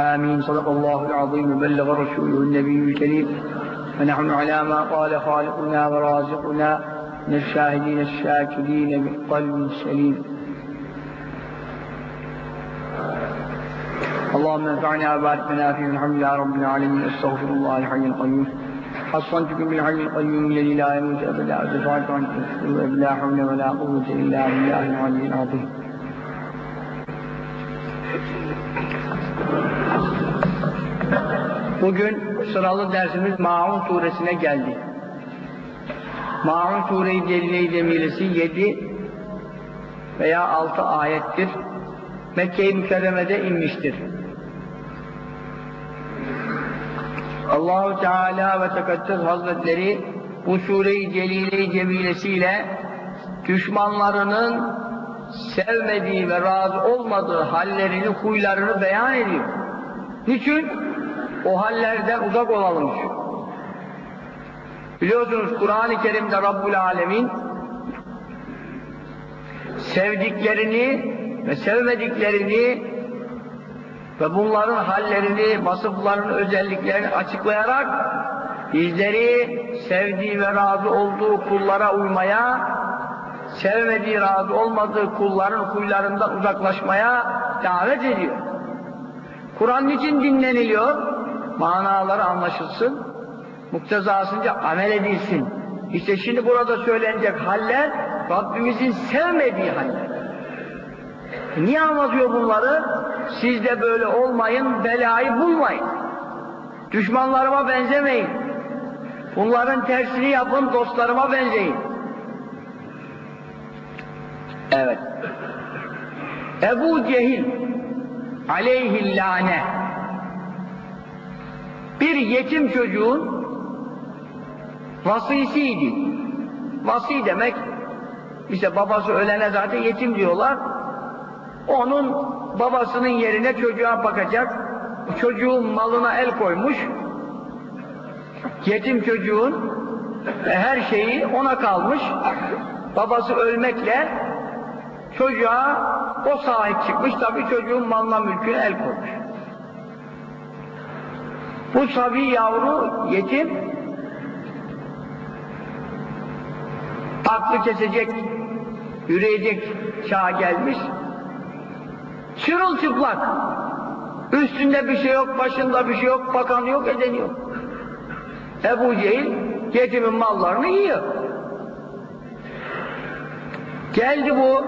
آمين. صدق الله العظيم. وبلغ رسوله النبي الكريم. ونحن على ما قال خالقنا ورازقنا من الشاهدين الشاكرين بقلب سليم. اللهم انفعنا وبارك لنا فيه. الحمد لله رب العالمين. أستغفر الله الحي القيوم. حصنتكم بالحي القيوم الذي لا يموت أبدا. ودفعت عنكم لا حول ولا قوه إلا بالله العلي العظيم Bugün sıralı dersimiz Maun suresine geldi. Maun sure-i Celile-i Cemilesi 7 veya 6 ayettir. Mekke-i Mükerreme'de inmiştir. Allahu Teala ve Tekaddes Hazretleri bu sure-i Celile-i Cemilesiyle düşmanlarının sevmediği ve razı olmadığı hallerini, huylarını beyan ediyor. Niçin? O hallerden uzak olalım. Biliyorsunuz Kur'an-ı Kerim'de Rabbul Alemin sevdiklerini ve sevmediklerini ve bunların hallerini, vasıflarını, özelliklerini açıklayarak bizleri sevdiği ve razı olduğu kullara uymaya, sevmediği, razı olmadığı kulların huylarından uzaklaşmaya davet ediyor. Kur'an için dinleniliyor? Manaları anlaşılsın, muktezasınca amel edilsin. İşte şimdi burada söylenecek haller, Rabbimizin sevmediği haller. Niye anlatıyor bunları? Siz de böyle olmayın, belayı bulmayın. Düşmanlarıma benzemeyin. Bunların tersini yapın, dostlarıma benzeyin. Evet. Ebu Cehil aleyhillâne bir yetim çocuğun vasisiydi. Vasi demek işte babası ölene zaten yetim diyorlar. Onun babasının yerine çocuğa bakacak. Çocuğun malına el koymuş. Yetim çocuğun her şeyi ona kalmış. Babası ölmekle çocuğa o sahip çıkmış. Tabii çocuğun malına mülküne el koymuş. Bu sabi yavru yetim aklı kesecek, yürüyecek çağa gelmiş. Çırılçıplak. Üstünde bir şey yok, başında bir şey yok, bakanı yok, edeni yok. Ebu Cehil yetimin mallarını yiyor. Geldi bu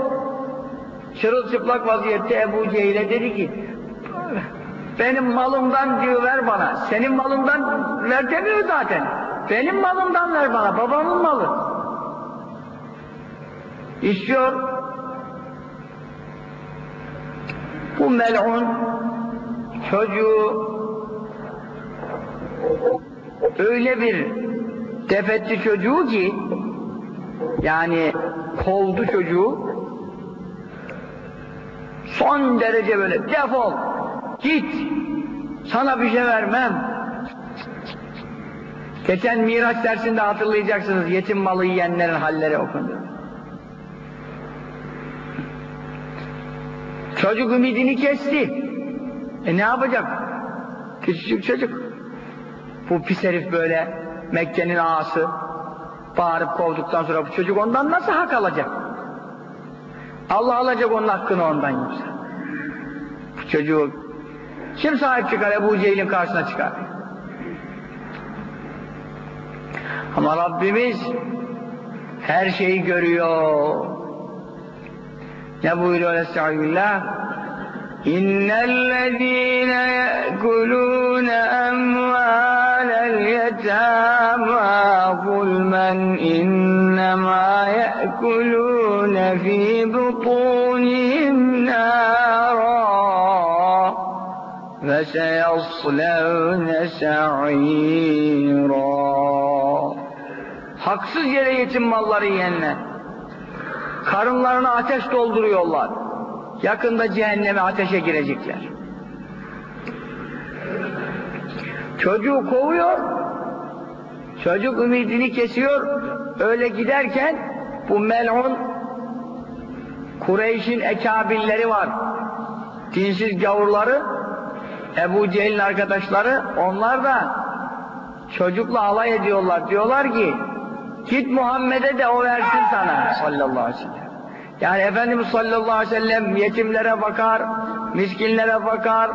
çırılçıplak vaziyette Ebu Cehil'e dedi ki benim malımdan diyor ver bana. Senin malından ver demiyor zaten. Benim malımdan ver bana. Babamın malı. İstiyor. Bu mel'un çocuğu öyle bir defetti çocuğu ki yani kovdu çocuğu son derece böyle defol Git. Sana bir şey vermem. Geçen Miraç dersinde hatırlayacaksınız yetim malı yiyenlerin halleri okundu. Çocuk ümidini kesti. E ne yapacak? Küçücük çocuk. Bu pis herif böyle Mekke'nin ağası bağırıp kovduktan sonra bu çocuk ondan nasıl hak alacak? Allah alacak onun hakkını ondan yoksa. Bu çocuğu kim sahip çıkar Ebu Cehil'in karşısına çıkar? Ama Rabbimiz her şeyi görüyor. Ne buyuruyor Estağfirullah? İnnellezîne ye'kulûne emvâlel yetâmâ zulmen innemâ ye'kulûne fî butûnihim nârâ فَسَيَصْلَوْنَ سَعِيرًا Haksız yere yetim malları yiyenler. Karınlarına ateş dolduruyorlar. Yakında cehenneme ateşe girecekler. Çocuğu kovuyor, çocuk ümidini kesiyor, öyle giderken bu mel'un Kureyş'in ekabirleri var. Dinsiz gavurları Ebu Cehil'in arkadaşları onlar da çocukla alay ediyorlar. Diyorlar ki git Muhammed'e de o versin sana sallallahu aleyhi ve sellem. Yani Efendimiz sallallahu aleyhi ve sellem yetimlere bakar, miskinlere bakar,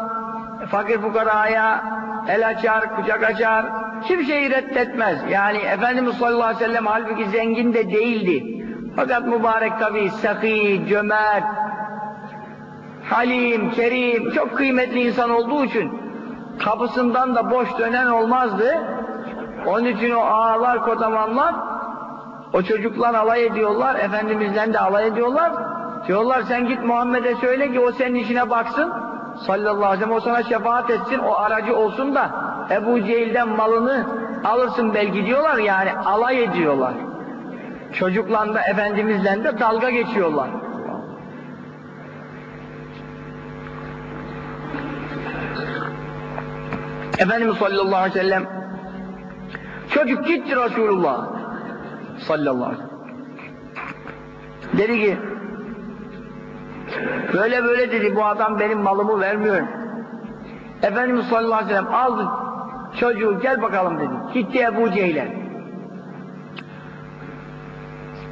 fakir fukaraya el açar, kucak açar, kimseyi reddetmez. Yani Efendimiz sallallahu aleyhi ve sellem halbuki zengin de değildi. Fakat mübarek tabi sakî, cömert, halim, kerim, çok kıymetli insan olduğu için kapısından da boş dönen olmazdı. Onun için o ağalar, kodamanlar o çocuklar alay ediyorlar, Efendimizden de alay ediyorlar. Diyorlar sen git Muhammed'e söyle ki o senin işine baksın. Sallallahu aleyhi ve sellem o sana şefaat etsin, o aracı olsun da Ebu Cehil'den malını alırsın belki diyorlar yani alay ediyorlar. Çocukla da Efendimizle de dalga geçiyorlar. Efendimiz sallallahu aleyhi ve sellem çocuk gitti Resulullah sallallahu aleyhi ve sellem. Dedi ki böyle böyle dedi bu adam benim malımı vermiyor. Efendimiz sallallahu aleyhi ve sellem aldı çocuğu gel bakalım dedi. Gitti Ebu Cehil'e.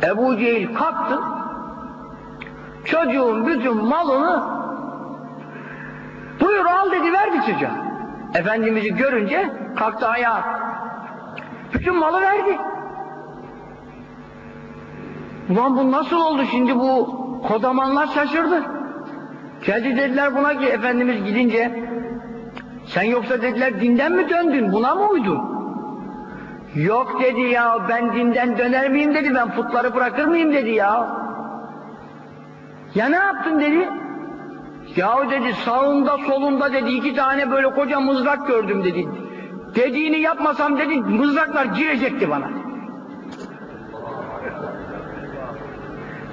Ebu Cehil kalktı çocuğun bütün malını buyur al dedi verdi çocuğa. Efendimiz'i görünce kalktı ayağa. Bütün malı verdi. Ulan bu nasıl oldu şimdi bu kodamanlar şaşırdı. Geldi dediler buna ki Efendimiz gidince sen yoksa dediler dinden mi döndün buna mı uydun? Yok dedi ya ben dinden döner miyim dedi ben putları bırakır mıyım dedi ya. Ya ne yaptın dedi. Yahu dedi sağında solunda dedi iki tane böyle koca mızrak gördüm dedi. Dediğini yapmasam dedi mızraklar girecekti bana.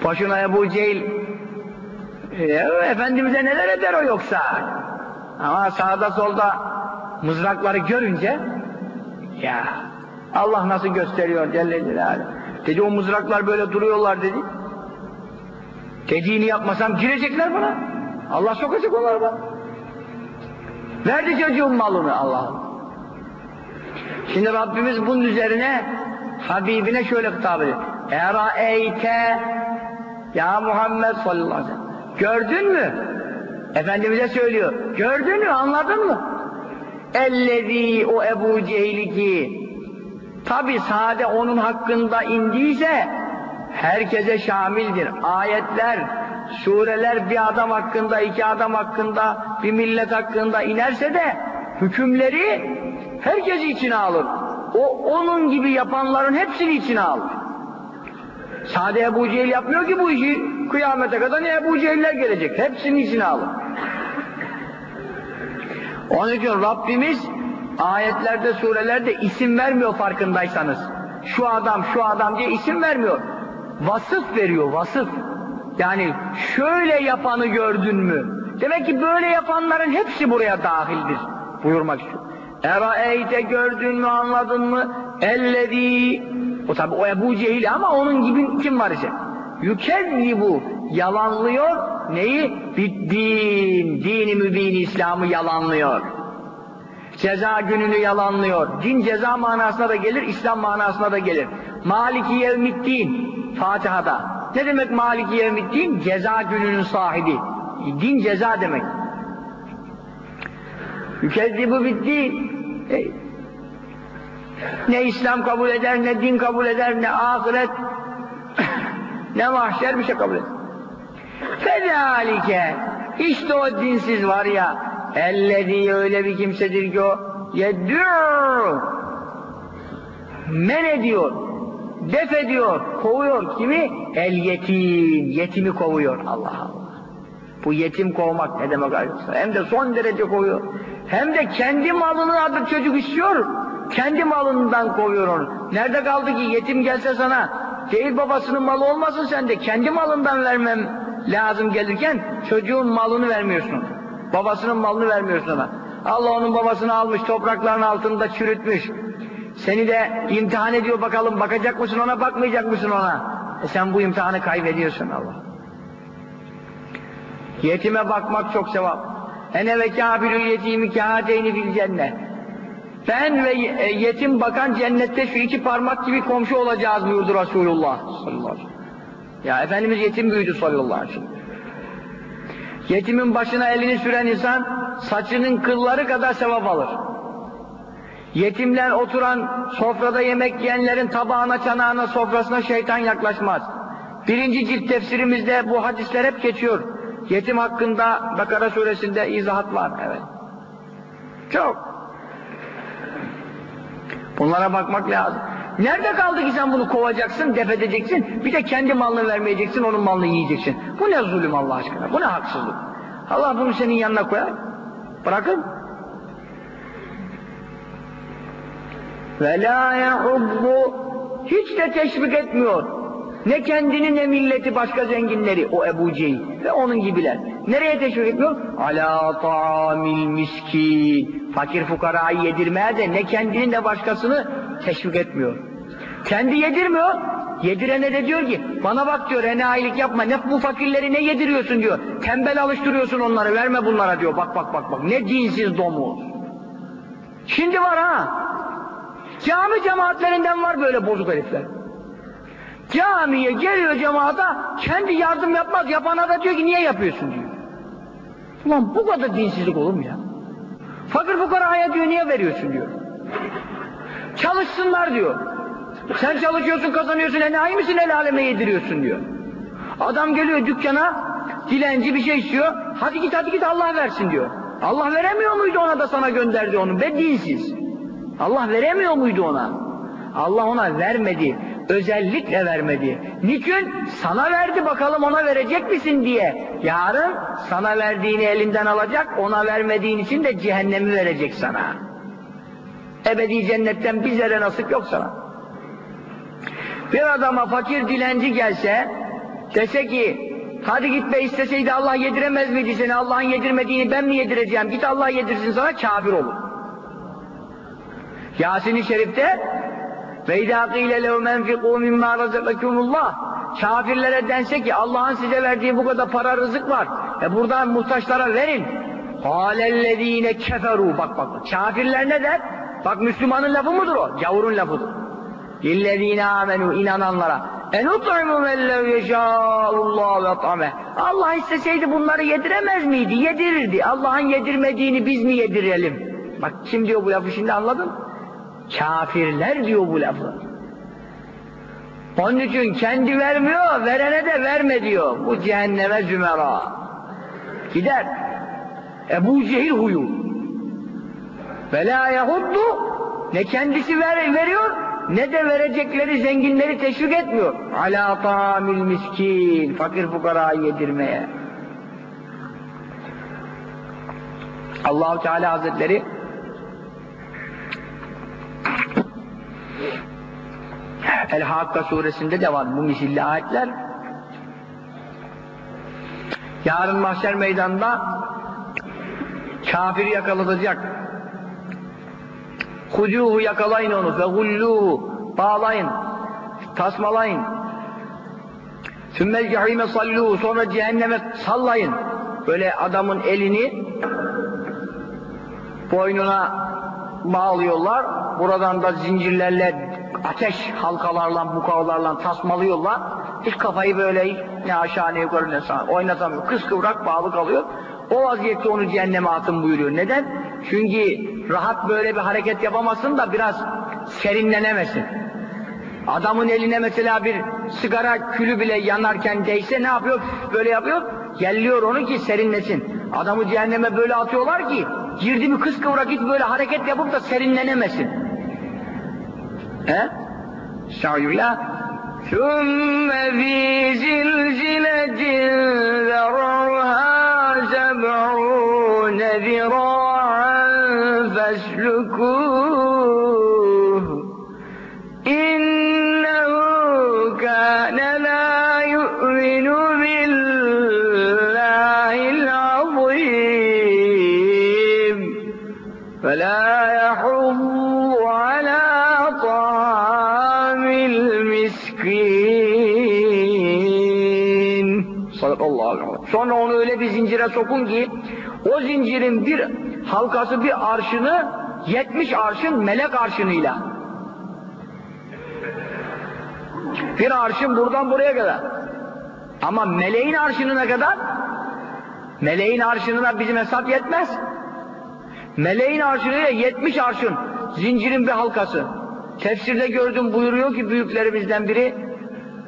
Başına Ebu Cehil e, Efendimiz'e neler eder o yoksa? Ama sağda solda mızrakları görünce ya Allah nasıl gösteriyor Celle Celaluhu. Dedi o mızraklar böyle duruyorlar dedi. Dediğini yapmasam girecekler bana. Allah sokacak onları bana. Verdi çocuğun malını Allah. Şimdi Rabbimiz bunun üzerine Habibine şöyle hitap ediyor. Eraeyte ya Muhammed sallallahu aleyhi ve sellem. Gördün mü? Efendimiz'e söylüyor. Gördün mü? Anladın mı? Ellezî o Ebu Cehil'i ki tabi sade onun hakkında indiyse herkese şamildir. Ayetler, sureler bir adam hakkında, iki adam hakkında, bir millet hakkında inerse de hükümleri herkes içine alır. O onun gibi yapanların hepsini içine alır. Sade Ebu Cehil yapmıyor ki bu işi. Kıyamete kadar ne Ebu Cehiller gelecek. Hepsini içine alır. Onun için Rabbimiz ayetlerde, surelerde isim vermiyor farkındaysanız. Şu adam, şu adam diye isim vermiyor. Vasıf veriyor, vasıf. Yani şöyle yapanı gördün mü? Demek ki böyle yapanların hepsi buraya dahildir. Buyurmak istiyor. Eraeyte gördün mü, anladın mı? Ellezî o tabi o Ebu Cehil ama onun gibi kim var ise? Yükezzibu yalanlıyor neyi? Biddin, dini mübin İslam'ı yalanlıyor. Ceza gününü yalanlıyor. Din ceza manasına da gelir, İslam manasına da gelir. Maliki yevmiddin Fatiha'da. Ne demek Maliki yevmiddin? Ceza gününün sahibi. Din ceza demek. Yükezzibu biddin. E, ne İslam kabul eder, ne din kabul eder, ne ahiret, ne mahşer bir şey kabul eder. Fezalike, işte o dinsiz var ya, ellezî öyle bir kimsedir ki o, yeddû, men ediyor, def ediyor, kovuyor kimi? El yetim, yetimi kovuyor Allah Allah. Bu yetim kovmak ne demek arkadaşlar? Hem de son derece kovuyor. Hem de kendi malını artık çocuk istiyor. Kendi malından kovuyor onu. Nerede kaldı ki yetim gelse sana değil babasının malı olmasın sen de kendi malından vermem lazım gelirken çocuğun malını vermiyorsun. Babasının malını vermiyorsun ona. Allah onun babasını almış toprakların altında çürütmüş. Seni de imtihan ediyor bakalım bakacak mısın ona bakmayacak mısın ona. E sen bu imtihanı kaybediyorsun Allah. Yetime bakmak çok sevap. Ene ve kâbilül yetîmi kâdeyni fil cennet. Ben ve e, yetim bakan cennette şu iki parmak gibi komşu olacağız buyurdu Resulullah sallallahu. Ya Efendimiz yetim büyüdü sallallahu aleyhi ve. Yetimin başına elini süren insan saçının kılları kadar sevap alır. Yetimler oturan sofrada yemek yiyenlerin tabağına, çanağına, sofrasına şeytan yaklaşmaz. Birinci cilt tefsirimizde bu hadisler hep geçiyor. Yetim hakkında Bakara suresinde izahat var. Evet. Çok. Bunlara bakmak lazım. Nerede kaldı ki sen bunu kovacaksın, def edeceksin, bir de kendi malını vermeyeceksin, onun malını yiyeceksin. Bu ne zulüm Allah aşkına, bu ne haksızlık. Allah bunu senin yanına koyar, bırakın. La yahubbu hiç de teşvik etmiyor. Ne kendini ne milleti başka zenginleri o Ebu Cehil ve onun gibiler. Nereye teşvik etmiyor? Ala ta'amil miskin. Fakir fukarayı yedirmeye de ne kendini ne başkasını teşvik etmiyor. Kendi yedirmiyor. Yedirene de diyor ki bana bak diyor enayilik yapma ne bu fakirleri ne yediriyorsun diyor. Tembel alıştırıyorsun onları verme bunlara diyor. Bak bak bak bak ne dinsiz domuz. Şimdi var ha. Cami cemaatlerinden var böyle bozuk herifler. Camiye geliyor cemaata, kendi yardım yapmaz, yapana da diyor ki niye yapıyorsun diyor. Ulan bu kadar dinsizlik olur mu ya? Fakir fukaraya diyor niye veriyorsun diyor. Çalışsınlar diyor. Sen çalışıyorsun kazanıyorsun enayi misin el aleme yediriyorsun diyor. Adam geliyor dükkana, dilenci bir şey istiyor, hadi git hadi git Allah versin diyor. Allah veremiyor muydu ona da sana gönderdi onu be dinsiz. Allah veremiyor muydu ona? Allah ona vermedi. Özellikle vermedi. Niçin? Sana verdi bakalım ona verecek misin diye. Yarın sana verdiğini elinden alacak, ona vermediğin için de cehennemi verecek sana. Ebedi cennetten bir zerre nasip yok sana. Bir adama fakir dilenci gelse, dese ki, hadi git be isteseydi Allah yediremez miydi seni, Allah'ın yedirmediğini ben mi yedireceğim, git Allah yedirsin sana, kafir olur. Yasin-i Şerif'te ve idâ qîle lehu menfiqû mimmâ Kafirlere dense ki Allah'ın size verdiği bu kadar para rızık var. E buradan muhtaçlara verin. Hâlellezîne keferû bak bak. Kafirler ne der? Bak Müslümanın lafı mıdır o? Gavurun lafıdır. İllezîne âmenû inananlara. Enut'imu mellev yeşâullâhu ve ta'me. Allah isteseydi bunları yediremez miydi? Yedirirdi. Allah'ın yedirmediğini biz mi yedirelim? Bak kim diyor bu lafı şimdi anladın mı? Kafirler diyor bu lafı. Onun için kendi vermiyor, verene de verme diyor. Bu cehenneme zümera. Gider. Ebu Cehil huyu. Ve la ne kendisi ver, veriyor ne de verecekleri zenginleri teşvik etmiyor. Ala tamil miskin fakir fukarayı yedirmeye. Allahu Teala Hazretleri El-Hakka suresinde de var bu misilli ayetler. Yarın mahşer meydanında kafiri yakalatacak. Hucuhu yakalayın onu ve gulluhu bağlayın, tasmalayın. Sümmel cehime salluhu sonra cehenneme sallayın. Böyle adamın elini boynuna bağlıyorlar. Buradan da zincirlerle ateş halkalarla, bukavlarla tasmalıyorlar. Hiç kafayı böyle ne aşağı ne yukarı ne sağa oynatamıyor. Kız kıvrak bağlı kalıyor. O vaziyette onu cehenneme atın buyuruyor. Neden? Çünkü rahat böyle bir hareket yapamasın da biraz serinlenemesin. Adamın eline mesela bir sigara külü bile yanarken değse ne yapıyor? Böyle yapıyor. Yelliyor onu ki serinlesin. Adamı cehenneme böyle atıyorlar ki girdi mi kız kıvrak hiç böyle hareket yapıp da serinlenemesin. He? Estağfirullah. ثُمَّ فِي زِلْزِلَةٍ ذَرَعُهَا سَبْعُونَ ذِرَاعًا فَاسْلُكُوهُ Sonra onu öyle bir zincire sokun ki O zincirin bir halkası bir arşını 70 arşın melek arşınıyla. Bir arşın buradan buraya kadar. Ama meleğin arşınına kadar meleğin arşınına bizim hesap yetmez. Meleğin arşınıyla 70 arşın zincirin bir halkası. Tefsirde gördüm buyuruyor ki büyüklerimizden biri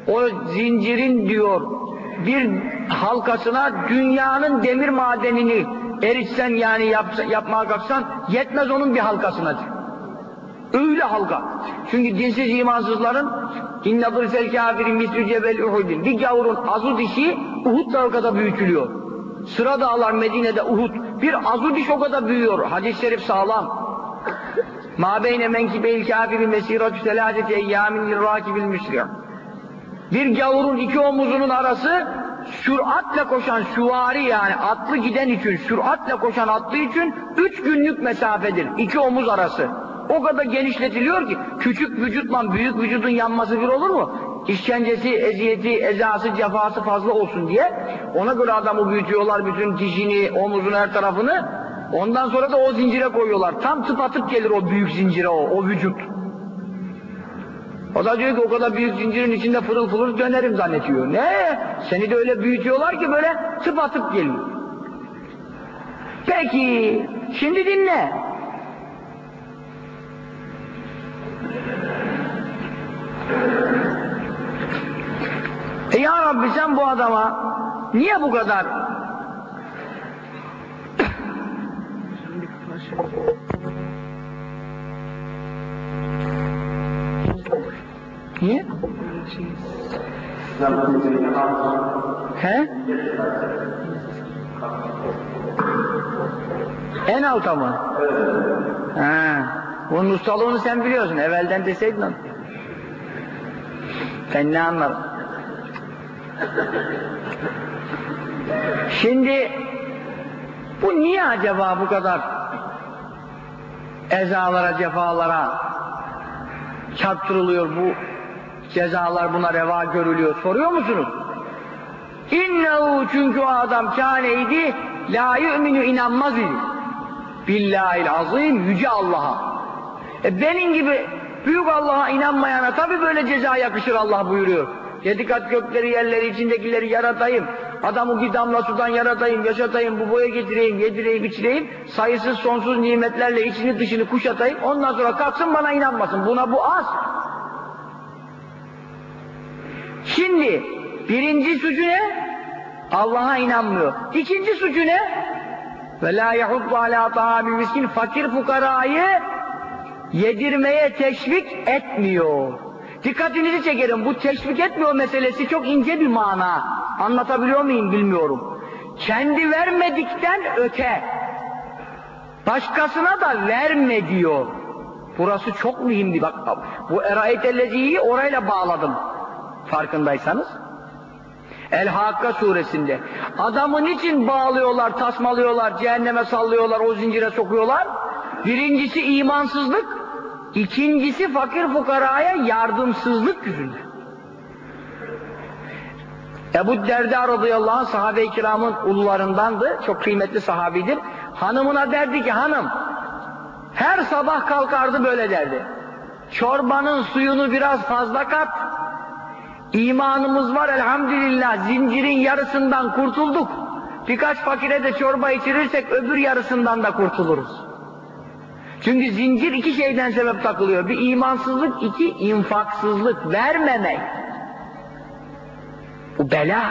o zincirin diyor bir halkasına dünyanın demir madenini eritsen yani yapsa, yapmaya kalksan yetmez onun bir halkasına. Öyle halka. Çünkü dinsiz imansızların inne zırfel kafirin mislü cebel uhudin. Bir gavurun azu dişi Uhud dağı kadar büyütülüyor. Sıra dağlar Medine'de Uhud. Bir azu diş o kadar büyüyor. Hadis-i şerif sağlam. Ma beyne menkibeyil kafiri mesiratü selâseti eyyamin lirrâkibil müslim. Bir gavurun iki omuzunun arası süratle koşan süvari yani atlı giden için, süratle koşan atlı için üç günlük mesafedir. iki omuz arası. O kadar genişletiliyor ki küçük vücutla büyük vücudun yanması bir olur mu? İşkencesi, eziyeti, ezası, cefası fazla olsun diye ona göre adamı büyütüyorlar bütün dişini, omuzun her tarafını. Ondan sonra da o zincire koyuyorlar. Tam tıpatıp gelir o büyük zincire o, o vücut. O da diyor ki o kadar büyük zincirin içinde fırıl fırıl dönerim zannediyor. Ne? Seni de öyle büyütüyorlar ki böyle tıpatıp geliyor. Peki, şimdi dinle. E ya Rabbi sen bu adama niye bu kadar Niye? He? En alta mı? Ha. Bunun ustalığını sen biliyorsun. Evvelden deseydin onu. Ben ne anlarım? Şimdi bu niye acaba bu kadar ezalara, cefalara çarptırılıyor bu cezalar buna reva görülüyor. Soruyor musunuz? İnnehu çünkü o adam kâneydi la yu'minu inanmaz idi. Billahil azim yüce Allah'a. E benim gibi büyük Allah'a inanmayana tabi böyle ceza yakışır Allah buyuruyor. Yedi kat gökleri yerleri içindekileri yaratayım. Adamı bir damla sudan yaratayım, yaşatayım, bu boya getireyim, yedireyim, içireyim. Sayısız sonsuz nimetlerle içini dışını kuşatayım. Ondan sonra kalksın bana inanmasın. Buna bu az. Şimdi birinci suçu ne? Allah'a inanmıyor. İkinci suçu ne? Ve la yahuddu ala ta'abil miskin fakir fukarayı yedirmeye teşvik etmiyor. Dikkatinizi çekerim. Bu teşvik etmiyor meselesi çok ince bir mana. Anlatabiliyor muyum bilmiyorum. Kendi vermedikten öte. Başkasına da verme diyor. Burası çok mühimdi. Bak bu erayetelleciyi orayla bağladım. Farkındaysanız. El-Hakka suresinde. Adamın için bağlıyorlar, tasmalıyorlar, cehenneme sallıyorlar, o zincire sokuyorlar? Birincisi imansızlık, ikincisi fakir fukaraya yardımsızlık yüzünden. Ebu Derda radıyallahu anh sahabe-i kiramın ulularındandı, çok kıymetli sahabidir. Hanımına derdi ki hanım, her sabah kalkardı böyle derdi. Çorbanın suyunu biraz fazla kat, İmanımız var elhamdülillah, zincirin yarısından kurtulduk. Birkaç fakire de çorba içirirsek öbür yarısından da kurtuluruz. Çünkü zincir iki şeyden sebep takılıyor. Bir imansızlık, iki infaksızlık, vermemek. Bu bela.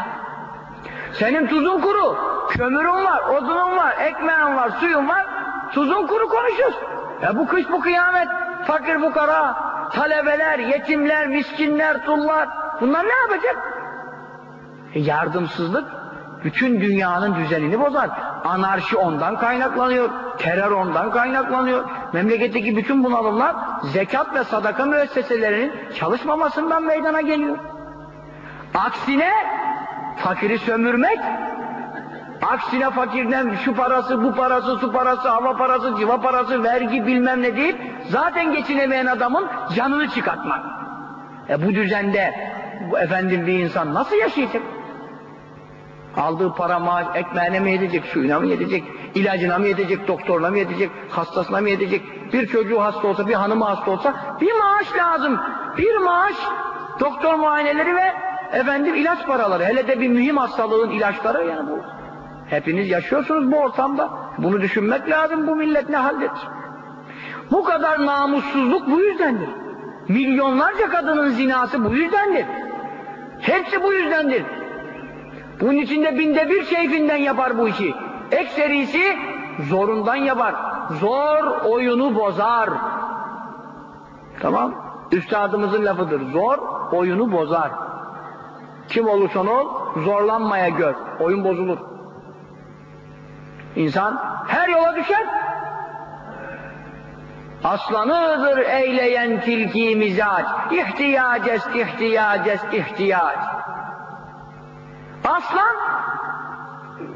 Senin tuzun kuru, kömürün var, odunun var, ekmeğin var, suyun var, tuzun kuru konuşuyorsun. Ya bu kış bu kıyamet, fakir fukara, talebeler, yetimler, miskinler, tullar, bunlar ne yapacak? E yardımsızlık, bütün dünyanın düzenini bozar. Anarşi ondan kaynaklanıyor, terör ondan kaynaklanıyor. Memleketteki bütün bunalımlar zekat ve sadaka müesseselerinin çalışmamasından meydana geliyor. Aksine fakiri sömürmek, aksine fakirden şu parası, bu parası, su parası, hava parası, civa parası, vergi bilmem ne deyip zaten geçinemeyen adamın canını çıkartmak. E bu düzende bu efendim bir insan nasıl yaşayacak? Aldığı para maaş ekmeğine mi yetecek, suyuna mı yetecek, ilacına mı yetecek, doktoruna mı yetecek, hastasına mı yetecek? Bir çocuğu hasta olsa, bir hanımı hasta olsa bir maaş lazım. Bir maaş doktor muayeneleri ve efendim ilaç paraları. Hele de bir mühim hastalığın ilaçları yani bu. Hepiniz yaşıyorsunuz bu ortamda. Bunu düşünmek lazım bu millet ne haldedir. Bu kadar namussuzluk bu yüzdendir. Milyonlarca kadının zinası bu yüzdendir. Hepsi bu yüzdendir. Bunun içinde binde bir keyfinden yapar bu işi. Ekserisi zorundan yapar. Zor oyunu bozar. Tamam. Üstadımızın lafıdır. Zor oyunu bozar. Kim olursan ol zorlanmaya gör. Oyun bozulur. İnsan her yola düşer. Aslanıdır eyleyen tilki mizaç. İhtiyac est, ihtiyac est, ihtiyac. Aslan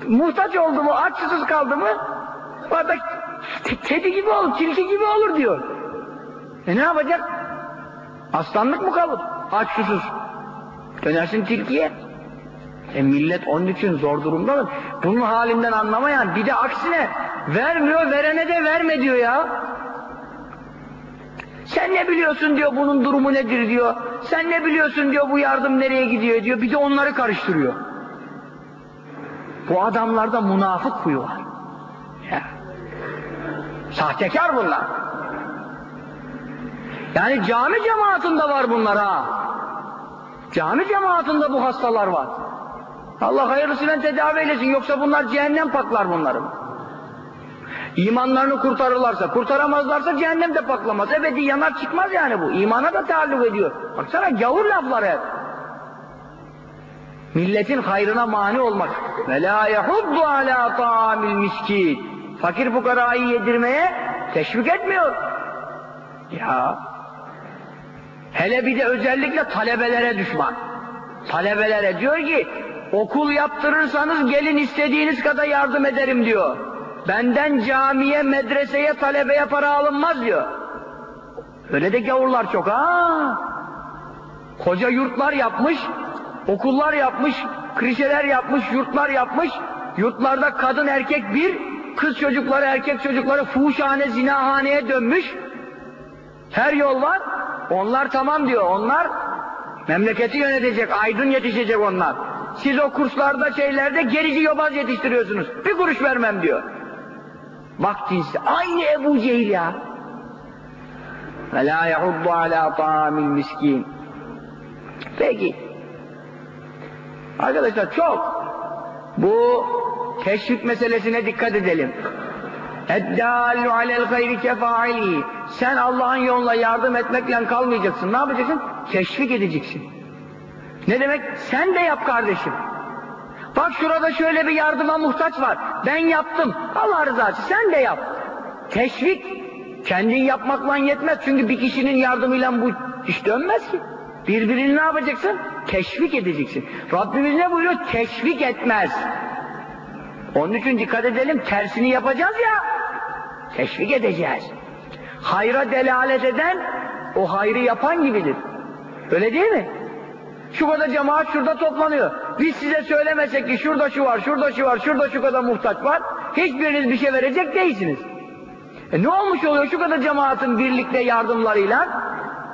muhtaç oldu mu, aç susuz kaldı mı orada kedi gibi olur, tilki gibi olur diyor. E ne yapacak? Aslanlık mı kalır? Aç susuz. Dönersin tilkiye. E millet onun için zor durumdadır. Bunun halinden anlamayan bir de aksine vermiyor, verene de verme diyor ya. Sen ne biliyorsun diyor bunun durumu nedir diyor. Sen ne biliyorsun diyor bu yardım nereye gidiyor diyor. Bir de onları karıştırıyor. Bu adamlarda münafık huyu var. Ya. Sahtekar bunlar. Yani cami cemaatinde var bunlar ha. Cami cemaatinde bu hastalar var. Allah hayırlısıyla tedavi eylesin. Yoksa bunlar cehennem paklar bunları. İmanlarını kurtarırlarsa, kurtaramazlarsa cehennem de paklamaz. Ebedi yanar çıkmaz yani bu. İmana da taalluk ediyor. Baksana gavur lafları. Milletin hayrına mani olmak. Ve la yehuddu ala ta'amil miskin. Fakir fukarayı yedirmeye teşvik etmiyor. Ya. Hele bir de özellikle talebelere düşman. Talebelere diyor ki okul yaptırırsanız gelin istediğiniz kadar yardım ederim diyor. Benden camiye, medreseye, talebeye para alınmaz diyor. Öyle de gavurlar çok ha. Koca yurtlar yapmış, okullar yapmış, kriseler yapmış, yurtlar yapmış. Yurtlarda kadın erkek bir, kız çocukları erkek çocukları fuhuşhane, zinahaneye dönmüş. Her yol var. Onlar tamam diyor. Onlar memleketi yönetecek, aydın yetişecek onlar. Siz o kurslarda şeylerde gerici yobaz yetiştiriyorsunuz. Bir kuruş vermem diyor. Bak. Aynı Ebu Cehil ya. Ve la yahuddu ala ta'amil miskin. Peki. Arkadaşlar çok bu teşvik meselesine dikkat edelim. Eddâlu alel hayri kefaili. Sen Allah'ın yoluna yardım etmekle kalmayacaksın. Ne yapacaksın? Teşvik edeceksin. Ne demek? Sen de yap kardeşim. Bak şurada şöyle bir yardıma muhtaç var. Ben yaptım. Allah rızası sen de yap. Teşvik kendin yapmakla yetmez. Çünkü bir kişinin yardımıyla bu iş dönmez ki. Birbirini ne yapacaksın? Teşvik edeceksin. Rabbimiz ne buyuruyor? Teşvik etmez. Onun için dikkat edelim. Tersini yapacağız ya. Teşvik edeceğiz. Hayra delalet eden o hayrı yapan gibidir. Öyle değil mi? Şu kadar cemaat şurada toplanıyor. Biz size söylemesek ki şurada şu var, şurada şu var, şurada şu kadar muhtaç var. Hiçbiriniz bir şey verecek değilsiniz. E ne olmuş oluyor şu kadar cemaatin birlikte yardımlarıyla?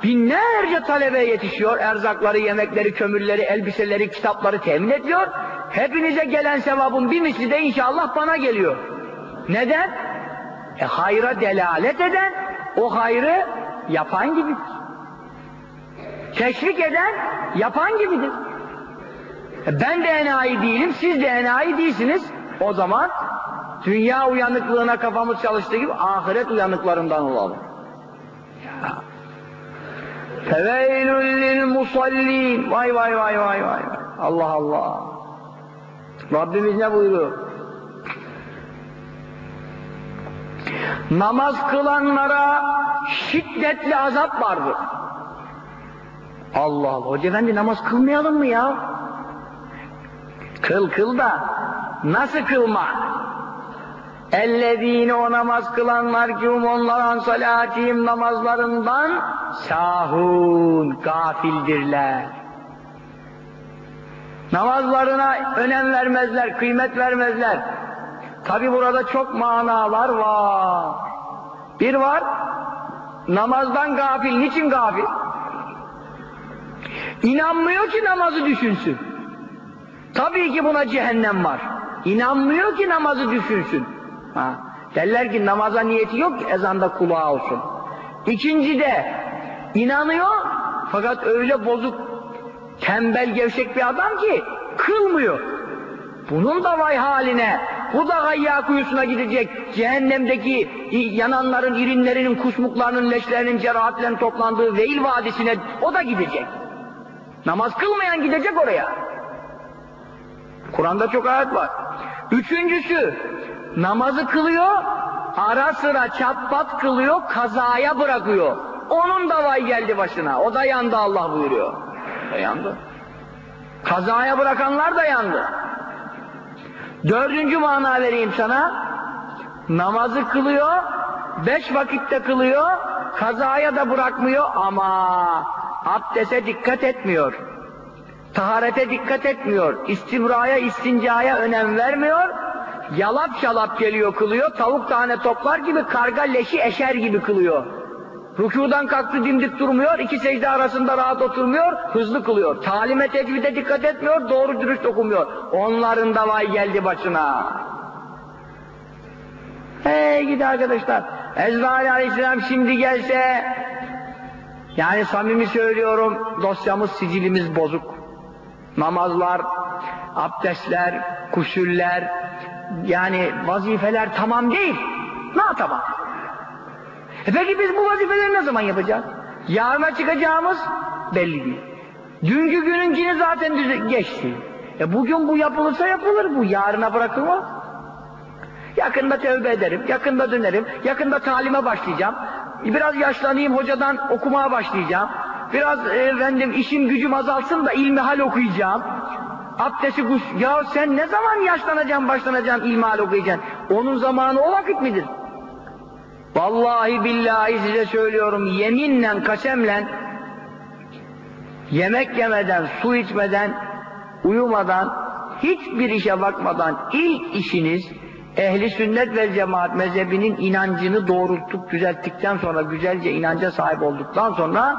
Binlerce talebe yetişiyor. Erzakları, yemekleri, kömürleri, elbiseleri, kitapları temin ediyor. Hepinize gelen sevabın bir misli de inşallah bana geliyor. Neden? E hayra delalet eden, o hayrı yapan gibidir. Teşvik eden, yapan gibidir. E ben de enayi değilim, siz de enayi değilsiniz. O zaman dünya uyanıklığına kafamız çalıştığı gibi ahiret uyanıklarından olalım. Feveylül lil musallin. Vay vay vay vay vay. Allah Allah. Rabbimiz ne buyuruyor? Namaz kılanlara şiddetli azap vardır. Allah Allah. Hoca efendi namaz kılmayalım mı ya? Kıl kıl da nasıl kılma? Ellezine o namaz kılanlar ki onlar an salatihim namazlarından sahun gafildirler. Namazlarına önem vermezler, kıymet vermezler. Tabi burada çok manalar var. Bir var, namazdan gafil. Niçin gafil? İnanmıyor ki namazı düşünsün. Tabii ki buna cehennem var. İnanmıyor ki namazı düşünsün. Ha. Derler ki namaza niyeti yok ki ezanda kulağı olsun. İkinci de inanıyor fakat öyle bozuk, tembel, gevşek bir adam ki kılmıyor. Bunun da vay haline. Bu da gayya kuyusuna gidecek. Cehennemdeki yananların, irinlerinin, kusmuklarının, leşlerinin, cerahatlerin toplandığı Veil Vadisi'ne o da gidecek. Namaz kılmayan gidecek oraya. Kur'an'da çok ayet var. Üçüncüsü, namazı kılıyor, ara sıra çatpat kılıyor, kazaya bırakıyor. Onun da vay geldi başına. O da yandı Allah buyuruyor. O yandı. Kazaya bırakanlar da yandı. Dördüncü mana vereyim sana. Namazı kılıyor, beş vakitte kılıyor, kazaya da bırakmıyor ama abdese dikkat etmiyor. Taharete dikkat etmiyor. İstibraya, istincaya önem vermiyor. Yalap şalap geliyor kılıyor. Tavuk tane toplar gibi karga leşi eşer gibi kılıyor. Rükudan kalktı dimdik durmuyor, iki secde arasında rahat oturmuyor, hızlı kılıyor. Talime tecvide dikkat etmiyor, doğru dürüst okumuyor. Onların da vay geldi başına. Hey gidi arkadaşlar, Ezrail aleyhisselam şimdi gelse, yani samimi söylüyorum, dosyamız, sicilimiz bozuk. Namazlar, abdestler, kuşüller, yani vazifeler tamam değil. Ne tamam? E peki biz bu vazifeleri ne zaman yapacağız? Yarına çıkacağımız belli değil. Dünkü gününkini zaten geçti. E bugün bu yapılırsa yapılır bu, yarına bırakılmaz. Yakında tövbe ederim, yakında dönerim, yakında talime başlayacağım. Biraz yaşlanayım, hocadan okumaya başlayacağım. Biraz efendim işim gücüm azalsın da ilmihal okuyacağım. Abdesti kuş. Ya sen ne zaman yaşlanacaksın, başlanacaksın, ilmihal okuyacaksın? Onun zamanı o vakit midir? Vallahi billahi size söylüyorum yeminle kasemle yemek yemeden, su içmeden, uyumadan, hiçbir işe bakmadan ilk işiniz ehli sünnet ve cemaat mezhebinin inancını doğrultup düzelttikten sonra güzelce inanca sahip olduktan sonra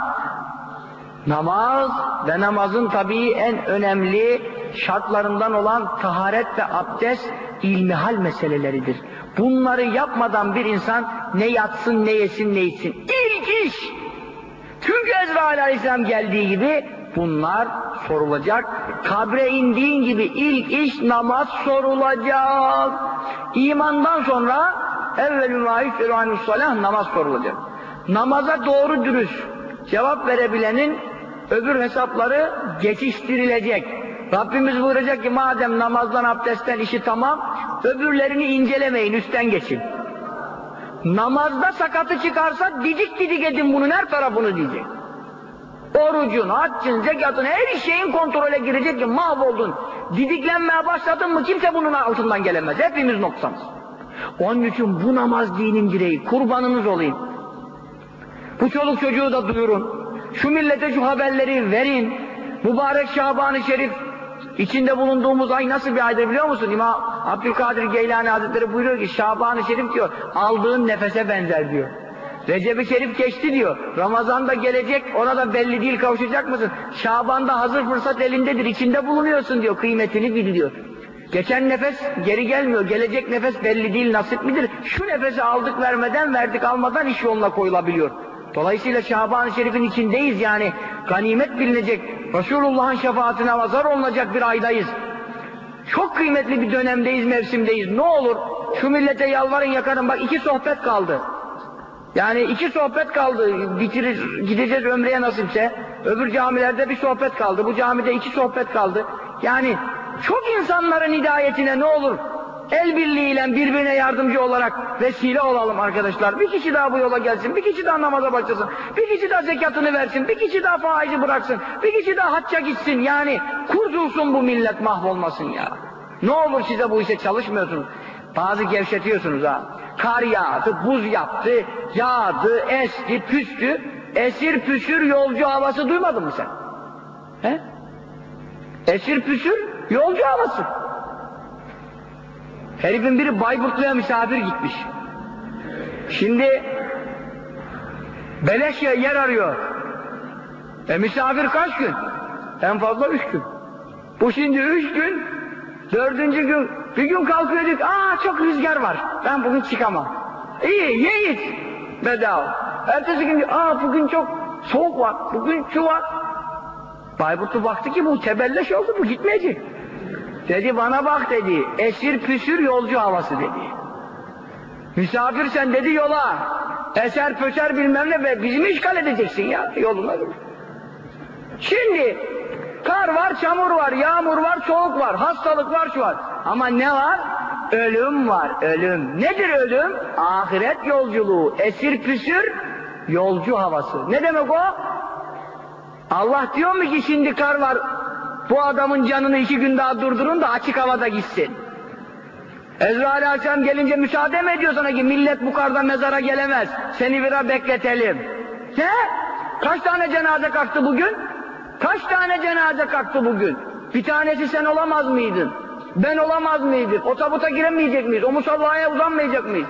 namaz ve namazın tabii en önemli şartlarından olan taharet ve abdest ilmihal meseleleridir. Bunları yapmadan bir insan ne yatsın, ne yesin, ne içsin. İlk iş! Çünkü Ezrail Aleyhisselam geldiği gibi bunlar sorulacak. Kabre indiğin gibi ilk iş namaz sorulacak. İmandan sonra evvelü mâhifirû salah namaz sorulacak. Namaza doğru dürüst cevap verebilenin öbür hesapları geçiştirilecek. Rabbimiz buyuracak ki madem namazdan abdestten işi tamam, öbürlerini incelemeyin, üstten geçin. Namazda sakatı çıkarsa didik didik edin bunun her tarafını diyecek. Orucun, haccın, zekatın, her şeyin kontrole girecek ki mahvoldun. Didiklenmeye başladın mı kimse bunun altından gelemez. Hepimiz noksanız. Onun için bu namaz dinin direği, kurbanınız olayım. Bu çoluk çocuğu da duyurun. Şu millete şu haberleri verin. Mübarek Şaban-ı Şerif içinde bulunduğumuz ay nasıl bir aydır biliyor musun? İmam Abdülkadir Geylani Hazretleri buyuruyor ki Şaban-ı Şerif diyor aldığın nefese benzer diyor. Recep-i Şerif geçti diyor. Ramazan da gelecek ona da belli değil kavuşacak mısın? Şaban'da hazır fırsat elindedir içinde bulunuyorsun diyor kıymetini bil diyor. Geçen nefes geri gelmiyor. Gelecek nefes belli değil nasip midir? Şu nefesi aldık vermeden verdik almadan iş yoluna koyulabiliyor. Dolayısıyla Şaban-ı Şerif'in içindeyiz yani. Ganimet bilinecek. Resulullah'ın şefaatine mazhar olunacak bir aydayız. Çok kıymetli bir dönemdeyiz, mevsimdeyiz. Ne olur şu millete yalvarın yakarın. Bak iki sohbet kaldı. Yani iki sohbet kaldı. Bitirir, gideceğiz ömreye nasipse. Öbür camilerde bir sohbet kaldı. Bu camide iki sohbet kaldı. Yani çok insanların hidayetine ne olur el birliğiyle birbirine yardımcı olarak vesile olalım arkadaşlar. Bir kişi daha bu yola gelsin, bir kişi daha namaza başlasın, bir kişi daha zekatını versin, bir kişi daha faizi bıraksın, bir kişi daha hacca gitsin. Yani kurtulsun bu millet mahvolmasın ya. Ne olur size bu işe çalışmıyorsunuz. Bazı gevşetiyorsunuz ha. Kar yağdı, buz yaptı, yağdı, esti, püstü. Esir püsür yolcu havası duymadın mı sen? He? Esir püsür yolcu havası. Herifin biri Bayburtlu'ya misafir gitmiş. Şimdi beleş yer arıyor. E misafir kaç gün? En fazla üç gün. Bu şimdi üç gün, dördüncü gün, bir gün kalkıyor diyor aa çok rüzgar var, ben bugün çıkamam. İyi, ye iç, bedava. Ertesi gün aa bugün çok soğuk var, bugün şu var. Bayburtlu baktı ki bu tebelleş oldu, bu gitmeyecek. Dedi bana bak dedi, esir püsür yolcu havası dedi. Misafir sen dedi yola, eser pöser bilmem ne ve bizi işgal edeceksin ya yoluna. Şimdi kar var, çamur var, yağmur var, soğuk var, hastalık var, şu var. Ama ne var? Ölüm var, ölüm. Nedir ölüm? Ahiret yolculuğu, esir püsür yolcu havası. Ne demek o? Allah diyor mu ki şimdi kar var, bu adamın canını iki gün daha durdurun da açık havada gitsin. Ezrail Aleyhisselam gelince müsaade mi ediyor sana ki millet bu karda mezara gelemez, seni biraz bekletelim. Ne? Kaç tane cenaze kalktı bugün? Kaç tane cenaze kalktı bugün? Bir tanesi sen olamaz mıydın? Ben olamaz mıydık? O tabuta giremeyecek miyiz? O musallaya uzanmayacak mıyız?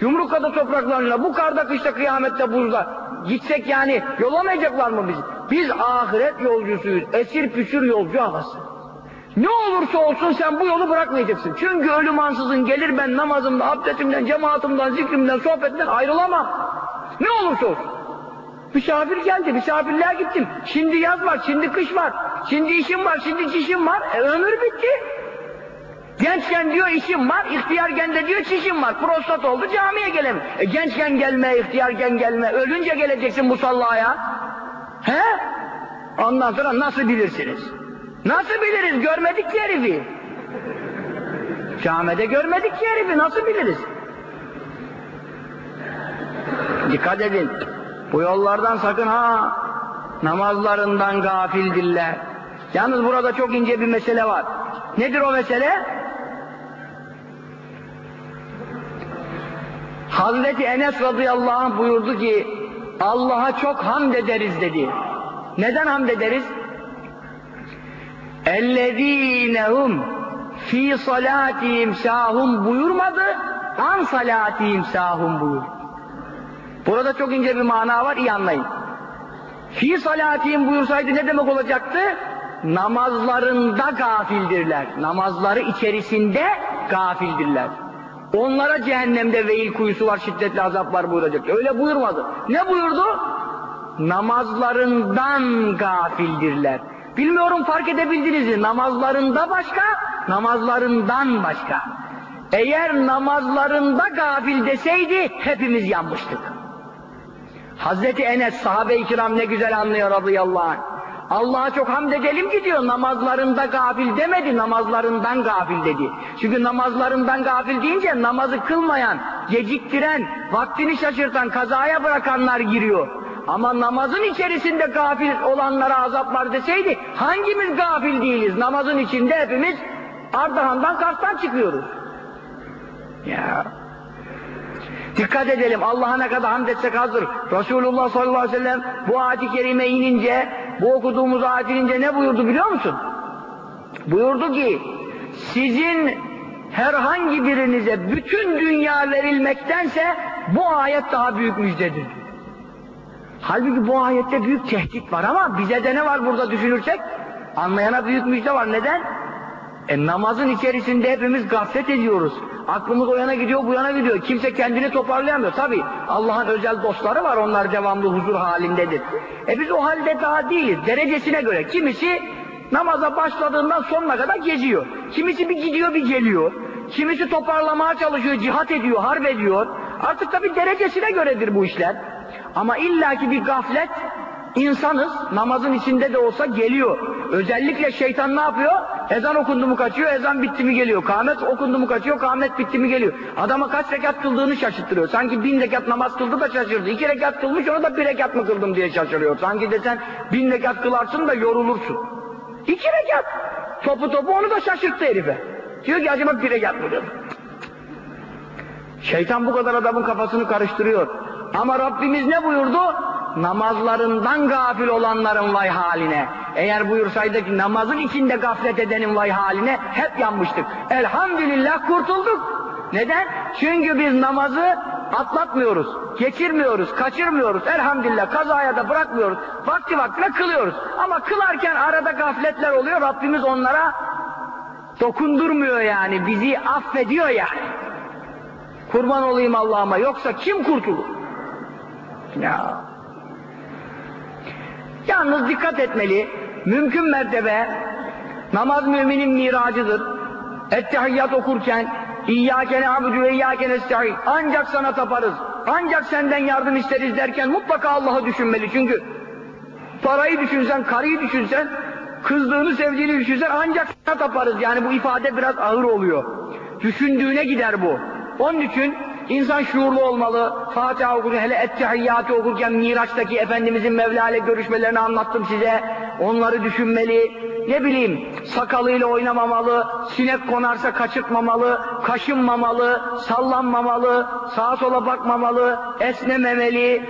Yumruk kadar topraklarına bu karda kışta kıyamette buzda gitsek yani yollamayacaklar mı bizi? Biz ahiret yolcusuyuz. Esir püsür yolcu havası. Ne olursa olsun sen bu yolu bırakmayacaksın. Çünkü ölüm ansızın gelir ben namazımda, abdestimden, cemaatimden, zikrimden, sohbetten ayrılamam. Ne olursa olsun. Misafir geldi, misafirliğe gittim. Şimdi yaz var, şimdi kış var, şimdi işim var, şimdi çişim var. E ömür bitti. Gençken diyor işim var, ihtiyarken de diyor çişim var. Prostat oldu camiye gelemiyor. E gençken gelme, ihtiyarken gelme, ölünce geleceksin musallaya. He? Ondan sonra nasıl bilirsiniz? Nasıl biliriz? Görmedik ki herifi. Camide görmedik ki herifi, nasıl biliriz? Dikkat edin. Bu yollardan sakın ha. Namazlarından gafil diller. Yalnız burada çok ince bir mesele var. Nedir o mesele? Hazreti Enes radıyallahu anh buyurdu ki Allah'a çok hamd ederiz dedi. Neden hamd ederiz? Ellezinehum fi salatihim sahum buyurmadı. An salatihim sahum buyurdu. Burada çok ince bir mana var, iyi anlayın. Fi salatihim buyursaydı ne demek olacaktı? Namazlarında gafildirler. Namazları içerisinde gafildirler. Onlara cehennemde veil kuyusu var, şiddetli azap var buyuracak. Öyle buyurmadı. Ne buyurdu? Namazlarından gafildirler. Bilmiyorum fark edebildiniz mi? Namazlarında başka, namazlarından başka. Eğer namazlarında gafil deseydi hepimiz yanmıştık. Hazreti Enes sahabe-i kiram ne güzel anlıyor radıyallahu anh. Allah'a çok hamd edelim ki diyor namazlarında gafil demedi namazlarından gafil dedi. Çünkü namazlarından gafil deyince namazı kılmayan, geciktiren, vaktini şaşırtan, kazaya bırakanlar giriyor. Ama namazın içerisinde gafil olanlara azap var deseydi hangimiz gafil değiliz? Namazın içinde hepimiz Ardahan'dan Kars'tan çıkıyoruz. Ya Dikkat edelim Allah'a ne kadar hamd etsek hazır. Resulullah sallallahu aleyhi ve sellem bu ayet-i kerime inince, bu okuduğumuz ayet inince ne buyurdu biliyor musun? Buyurdu ki sizin herhangi birinize bütün dünya verilmektense bu ayet daha büyük müjdedir. Halbuki bu ayette büyük tehdit var ama bize de ne var burada düşünürsek? Anlayana büyük müjde var. Neden? E namazın içerisinde hepimiz gaflet ediyoruz. Aklımız o yana gidiyor, bu yana gidiyor. Kimse kendini toparlayamıyor. Tabi Allah'ın özel dostları var, onlar devamlı huzur halindedir. E biz o halde daha değiliz, derecesine göre. Kimisi namaza başladığından sonuna kadar geziyor. Kimisi bir gidiyor, bir geliyor. Kimisi toparlamaya çalışıyor, cihat ediyor, harp ediyor. Artık tabi derecesine göredir bu işler. Ama illaki bir gaflet, insanız, namazın içinde de olsa geliyor. Özellikle şeytan ne yapıyor? Ezan okundu mu kaçıyor, ezan bitti mi geliyor. Kâhmet okundu mu kaçıyor, kâhmet bitti mi geliyor. Adama kaç rekat kıldığını şaşırtırıyor. Sanki bin rekat namaz kıldı da şaşırdı. İki rekat kılmış, onu da bir rekat mı kıldım diye şaşırıyor. Sanki desen bin rekat kılarsın da yorulursun. İki rekat. Topu topu onu da şaşırttı herife. Diyor ki acaba bir rekat mı? Şeytan bu kadar adamın kafasını karıştırıyor. Ama Rabbimiz ne buyurdu? namazlarından gafil olanların vay haline. Eğer buyursaydı ki namazın içinde gaflet edenin vay haline hep yanmıştık. Elhamdülillah kurtulduk. Neden? Çünkü biz namazı atlatmıyoruz, geçirmiyoruz, kaçırmıyoruz. Elhamdülillah kazaya da bırakmıyoruz. Vakti vaktine kılıyoruz. Ama kılarken arada gafletler oluyor. Rabbimiz onlara dokundurmuyor yani. Bizi affediyor yani. Kurban olayım Allah'ıma. Yoksa kim kurtulur? Ya. Yalnız dikkat etmeli. Mümkün mertebe namaz müminin miracıdır. Ettehiyyat okurken İyyâke ne'abudu ve iyyâke nesta'in. Ancak sana taparız. Ancak senden yardım isteriz derken mutlaka Allah'ı düşünmeli. Çünkü parayı düşünsen, karıyı düşünsen, kızdığını sevdiğini düşünsen ancak sana taparız. Yani bu ifade biraz ağır oluyor. Düşündüğüne gider bu. Onun için insan şuurlu olmalı. Fatiha okurken, hele Ettehiyyatı okurken Miraç'taki Efendimizin Mevla ile görüşmelerini anlattım size. Onları düşünmeli. Ne bileyim, sakalıyla oynamamalı, sinek konarsa kaçırtmamalı, kaşınmamalı, sallanmamalı, sağa sola bakmamalı, esnememeli.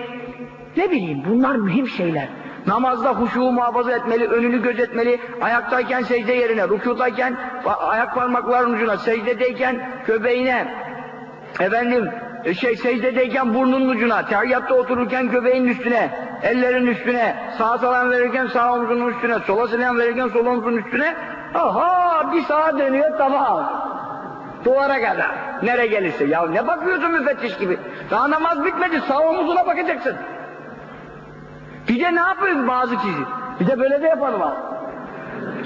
Ne bileyim, bunlar mühim şeyler. Namazda huşuğu muhafaza etmeli, önünü gözetmeli, ayaktayken secde yerine, rükûdayken ayak parmaklarının ucuna, secdedeyken göbeğine, efendim şey secdedeyken burnunun ucuna, tehiyyatta otururken göbeğin üstüne, ellerin üstüne, sağ selam verirken sağ omzunun üstüne, sola selam verirken sol omzunun üstüne, aha bir sağa dönüyor tamam. Duvara kadar. Nere gelirse. Ya ne bakıyorsun müfettiş gibi? Daha namaz bitmedi. Sağ omuzuna bakacaksın. Bir de ne yapıyor bazı kişi? Bir de böyle de yapanı var.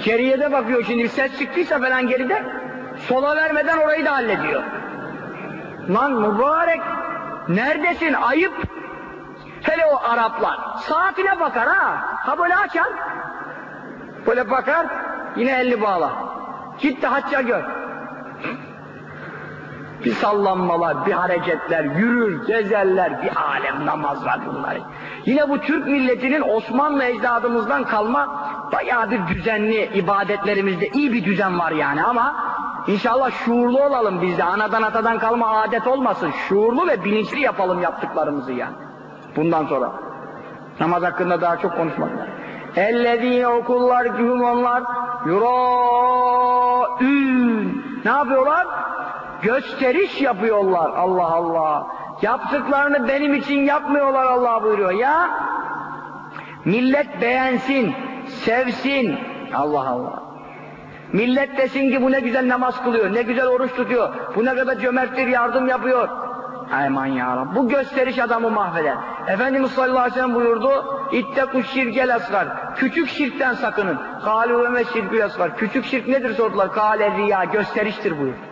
Geriye de bakıyor şimdi ses çıktıysa falan geride sola vermeden orayı da hallediyor. Lan mübarek neredesin? Ayıp. Hele o Araplar. Saatine bakar ha. Ha böyle açar. Böyle bakar yine elli bağla git de hacca gör bir sallanmalar, bir hareketler, yürür, gezerler, bir alem namaz var bunları. Yine bu Türk milletinin Osmanlı ecdadımızdan kalma bayağı bir düzenli ibadetlerimizde iyi bir düzen var yani ama inşallah şuurlu olalım biz de anadan atadan kalma adet olmasın. Şuurlu ve bilinçli yapalım yaptıklarımızı yani. Bundan sonra. Namaz hakkında daha çok konuşmak var. Ellezine okullar kühüm onlar yuraün. Ne yapıyorlar? Gösteriş yapıyorlar Allah Allah. Yaptıklarını benim için yapmıyorlar Allah buyuruyor ya. Millet beğensin, sevsin. Allah Allah. Millet desin ki bu ne güzel namaz kılıyor, ne güzel oruç tutuyor, bu ne kadar cömerttir, yardım yapıyor. Aman ya Rabbi. Bu gösteriş adamı mahveder. Efendimiz sallallahu aleyhi ve sellem buyurdu, İttekû şirkel asgar. Küçük şirkten sakının. Kâlû ve şirkül asgar. Küçük şirk nedir sordular. Kâle riya, gösteriştir buyurdu.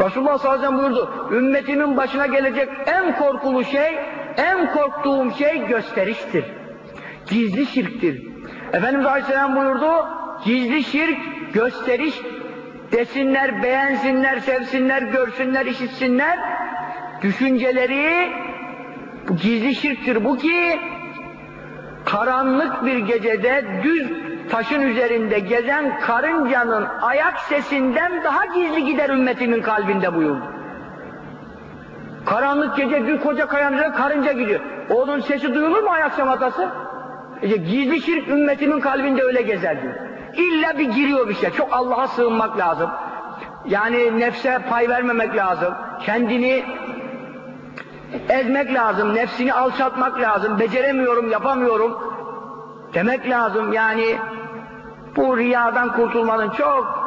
Resulullah sallallahu aleyhi ve sellem buyurdu, ümmetimin başına gelecek en korkulu şey, en korktuğum şey gösteriştir. Gizli şirktir. Efendimiz aleyhisselam buyurdu, gizli şirk, gösteriş, desinler, beğensinler, sevsinler, görsünler, işitsinler, düşünceleri, bu gizli şirktir bu ki, karanlık bir gecede düz taşın üzerinde gezen karıncanın ayak sesinden daha gizli gider ümmetimin kalbinde buyurdu. Karanlık gece bir koca kayanca karınca gidiyor. Onun sesi duyulur mu ayak şamatası? İşte gizli şirk ümmetimin kalbinde öyle gezer diyor. İlla bir giriyor bir şey. Çok Allah'a sığınmak lazım. Yani nefse pay vermemek lazım. Kendini ezmek lazım. Nefsini alçaltmak lazım. Beceremiyorum, yapamıyorum demek lazım. Yani bu riyadan kurtulmanın çok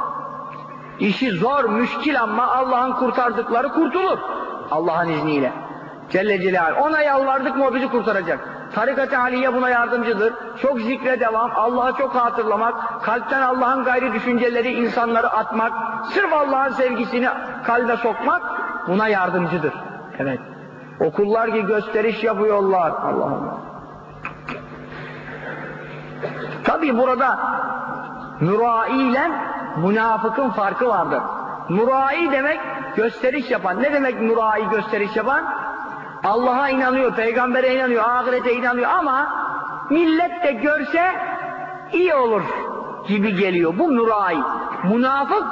işi zor, müşkil ama Allah'ın kurtardıkları kurtulur. Allah'ın izniyle. Celle Celaluhu. Ona yalvardık mı o bizi kurtaracak. Tarikat-ı Aliye buna yardımcıdır. Çok zikre devam, Allah'ı çok hatırlamak, kalpten Allah'ın gayri düşünceleri insanları atmak, sırf Allah'ın sevgisini kalbe sokmak buna yardımcıdır. Evet. Okullar ki gösteriş yapıyorlar. Allah Allah. Tabi burada mürai ile münafıkın farkı vardır. Mürai demek gösteriş yapan. Ne demek mürai gösteriş yapan? Allah'a inanıyor, peygambere inanıyor, ahirete inanıyor ama millet de görse iyi olur gibi geliyor. Bu mürai. Münafık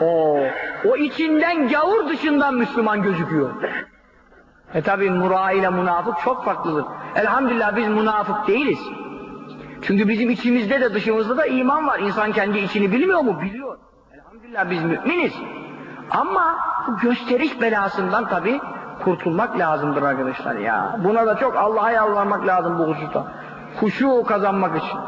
o, o içinden gavur dışından Müslüman gözüküyor. E tabi murai ile münafık çok farklıdır. Elhamdülillah biz münafık değiliz. Çünkü bizim içimizde de dışımızda da iman var. İnsan kendi içini bilmiyor mu? Biliyor. Elhamdülillah biz müminiz. Ama bu gösteriş belasından tabi kurtulmak lazımdır arkadaşlar ya. Buna da çok Allah'a yalvarmak lazım bu hususta. Huşu kazanmak için.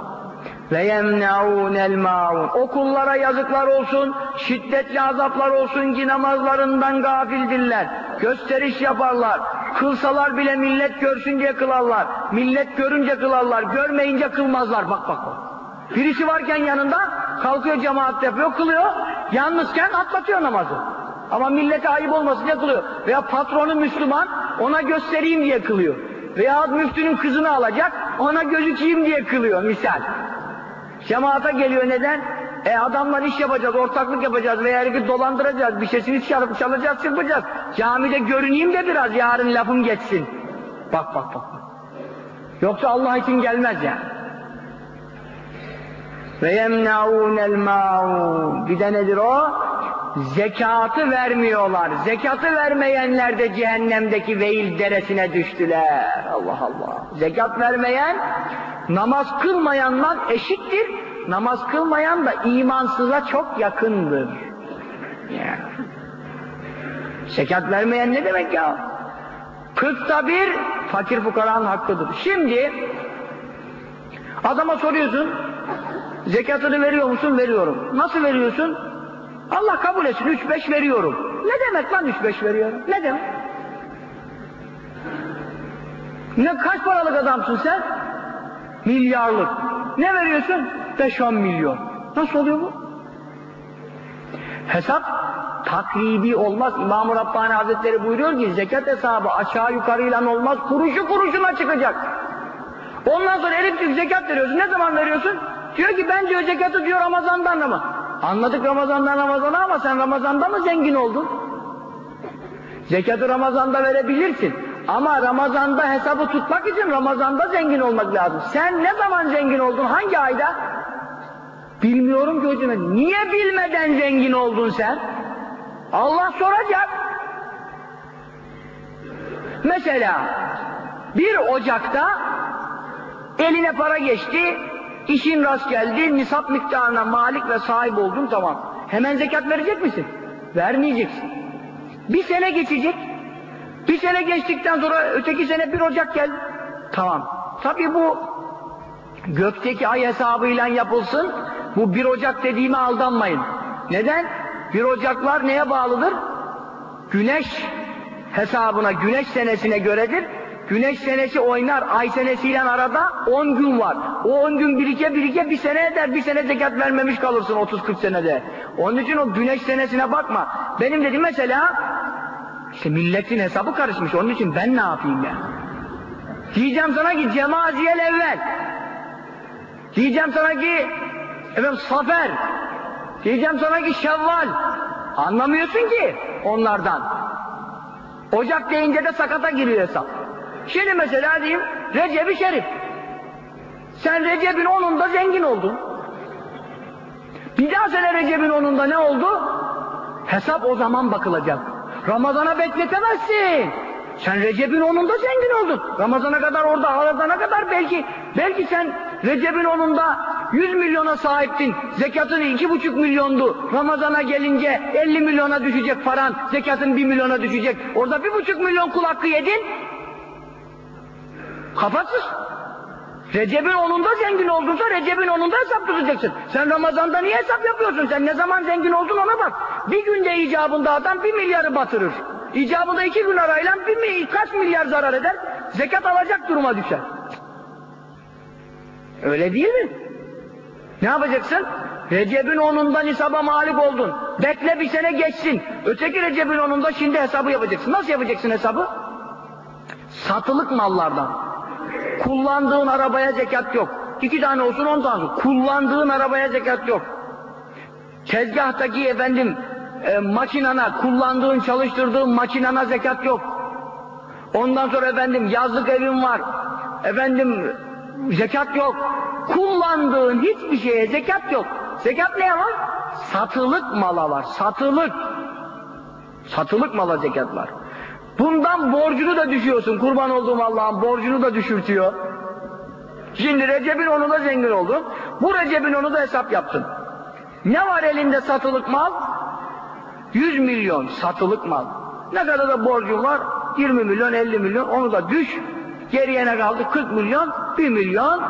Ve yemne'ûnel ma'un. O kullara yazıklar olsun, şiddetli azaplar olsun ki namazlarından gafildirler. Gösteriş yaparlar. Kılsalar bile millet görsün diye kılarlar. Millet görünce kılarlar, görmeyince kılmazlar. Bak bak bak. Birisi varken yanında kalkıyor cemaat yapıyor, kılıyor. Yalnızken atlatıyor namazı. Ama millete ayıp olmasın diye kılıyor. Veya patronu Müslüman ona göstereyim diye kılıyor. Veya müftünün kızını alacak ona gözükeyim diye kılıyor misal. Cemaata geliyor neden? E adamla iş yapacağız, ortaklık yapacağız veya herifi dolandıracağız, bir şeysini çalıp çalacağız, çırpacağız. Camide görüneyim de biraz yarın lafım geçsin. Bak bak bak. Yoksa Allah için gelmez ya. Ve yemnaûnel ma'ûn. Bir de nedir o? Zekatı vermiyorlar. Zekatı vermeyenler de cehennemdeki veil deresine düştüler. Allah Allah. Zekat vermeyen namaz kılmayanlar eşittir. Namaz kılmayan da imansıza çok yakındır. Yani. Zekat vermeyen ne demek ya? Kırkta bir fakir fukaranın hakkıdır. Şimdi adama soruyorsun zekatını veriyor musun? Veriyorum. Nasıl veriyorsun? Allah kabul etsin. Üç beş veriyorum. Ne demek lan üç beş veriyorum? Ne demek? Ne kaç paralık adamsın sen? Milyarlık. Ne veriyorsun? 5-10 milyon. Nasıl oluyor bu? Hesap takribi olmaz. İmam-ı Rabbani Hazretleri buyuruyor ki zekat hesabı aşağı yukarıyla olmaz. Kuruşu kuruşuna çıkacak. Ondan sonra elif zekat veriyorsun. Ne zaman veriyorsun? Diyor ki ben diyor zekatı diyor Ramazan'dan mı? Anladık Ramazan'dan Ramazan'a ama sen Ramazan'da mı zengin oldun? Zekatı Ramazan'da verebilirsin. Ama Ramazan'da hesabı tutmak için Ramazan'da zengin olmak lazım. Sen ne zaman zengin oldun? Hangi ayda? Bilmiyorum ki hocam. Niye bilmeden zengin oldun sen? Allah soracak. Mesela bir Ocak'ta eline para geçti, işin rast geldi, nisap miktarına malik ve sahip oldun tamam. Hemen zekat verecek misin? Vermeyeceksin. Bir sene geçecek, bir sene geçtikten sonra öteki sene bir Ocak geldi. Tamam. Tabii bu gökteki ay hesabıyla yapılsın. Bu bir Ocak dediğime aldanmayın. Neden? Bir Ocaklar neye bağlıdır? Güneş hesabına, güneş senesine göredir. Güneş senesi oynar, ay senesiyle arada 10 gün var. O 10 gün birike birike bir sene eder, bir sene zekat vermemiş kalırsın 30-40 senede. Onun için o güneş senesine bakma. Benim dediğim mesela işte milletin hesabı karışmış. Onun için ben ne yapayım ya? Diyeceğim sana ki cemaziyel evvel. Diyeceğim sana ki efendim safer. Diyeceğim sana ki şevval. Anlamıyorsun ki onlardan. Ocak deyince de sakata giriyor hesap. Şimdi mesela diyeyim Recep-i Şerif. Sen Recep'in onunda zengin oldun. Bir daha sene Recep'in onunda ne oldu? Hesap o zaman bakılacak. Ramazana bekletemezsin. Sen Recep'in onunda zengin oldun. Ramazana kadar orada aradana kadar belki belki sen Recep'in onunda 100 milyona sahiptin. Zekatın iki buçuk milyondu. Ramazana gelince 50 milyona düşecek paran. Zekatın 1 milyona düşecek. Orada bir buçuk milyon kul hakkı yedin. Kafasız. Recep'in onunda zengin oldunsa Recep'in onunda hesap tutacaksın. Sen Ramazan'da niye hesap yapıyorsun? Sen ne zaman zengin oldun ona bak. Bir günde icabında adam bir milyarı batırır. İcabında iki gün arayla bir kaç milyar zarar eder? Zekat alacak duruma düşer. Öyle değil mi? Ne yapacaksın? Recep'in onunda nisaba malik oldun. Bekle bir sene geçsin. Öteki Recep'in onunda şimdi hesabı yapacaksın. Nasıl yapacaksın hesabı? Satılık mallardan. Kullandığın arabaya zekat yok. İki tane olsun on tane olsun. Kullandığın arabaya zekat yok. Tezgahtaki efendim e, makinana, kullandığın, çalıştırdığın makinana zekat yok. Ondan sonra efendim yazlık evin var. Efendim zekat yok. Kullandığın hiçbir şeye zekat yok. Zekat neye var? Satılık mala var. Satılık. Satılık mala zekat var. Bundan borcunu da düşüyorsun. Kurban olduğum Allah'ın borcunu da düşürtüyor. Şimdi Recep'in onu da zengin oldun. Bu Recep'in onu da hesap yaptın. Ne var elinde satılık mal? 100 milyon satılık mal. Ne kadar da borcun var? 20 milyon, 50 milyon. Onu da düş. Geriye ne kaldı? 40 milyon, 1 milyon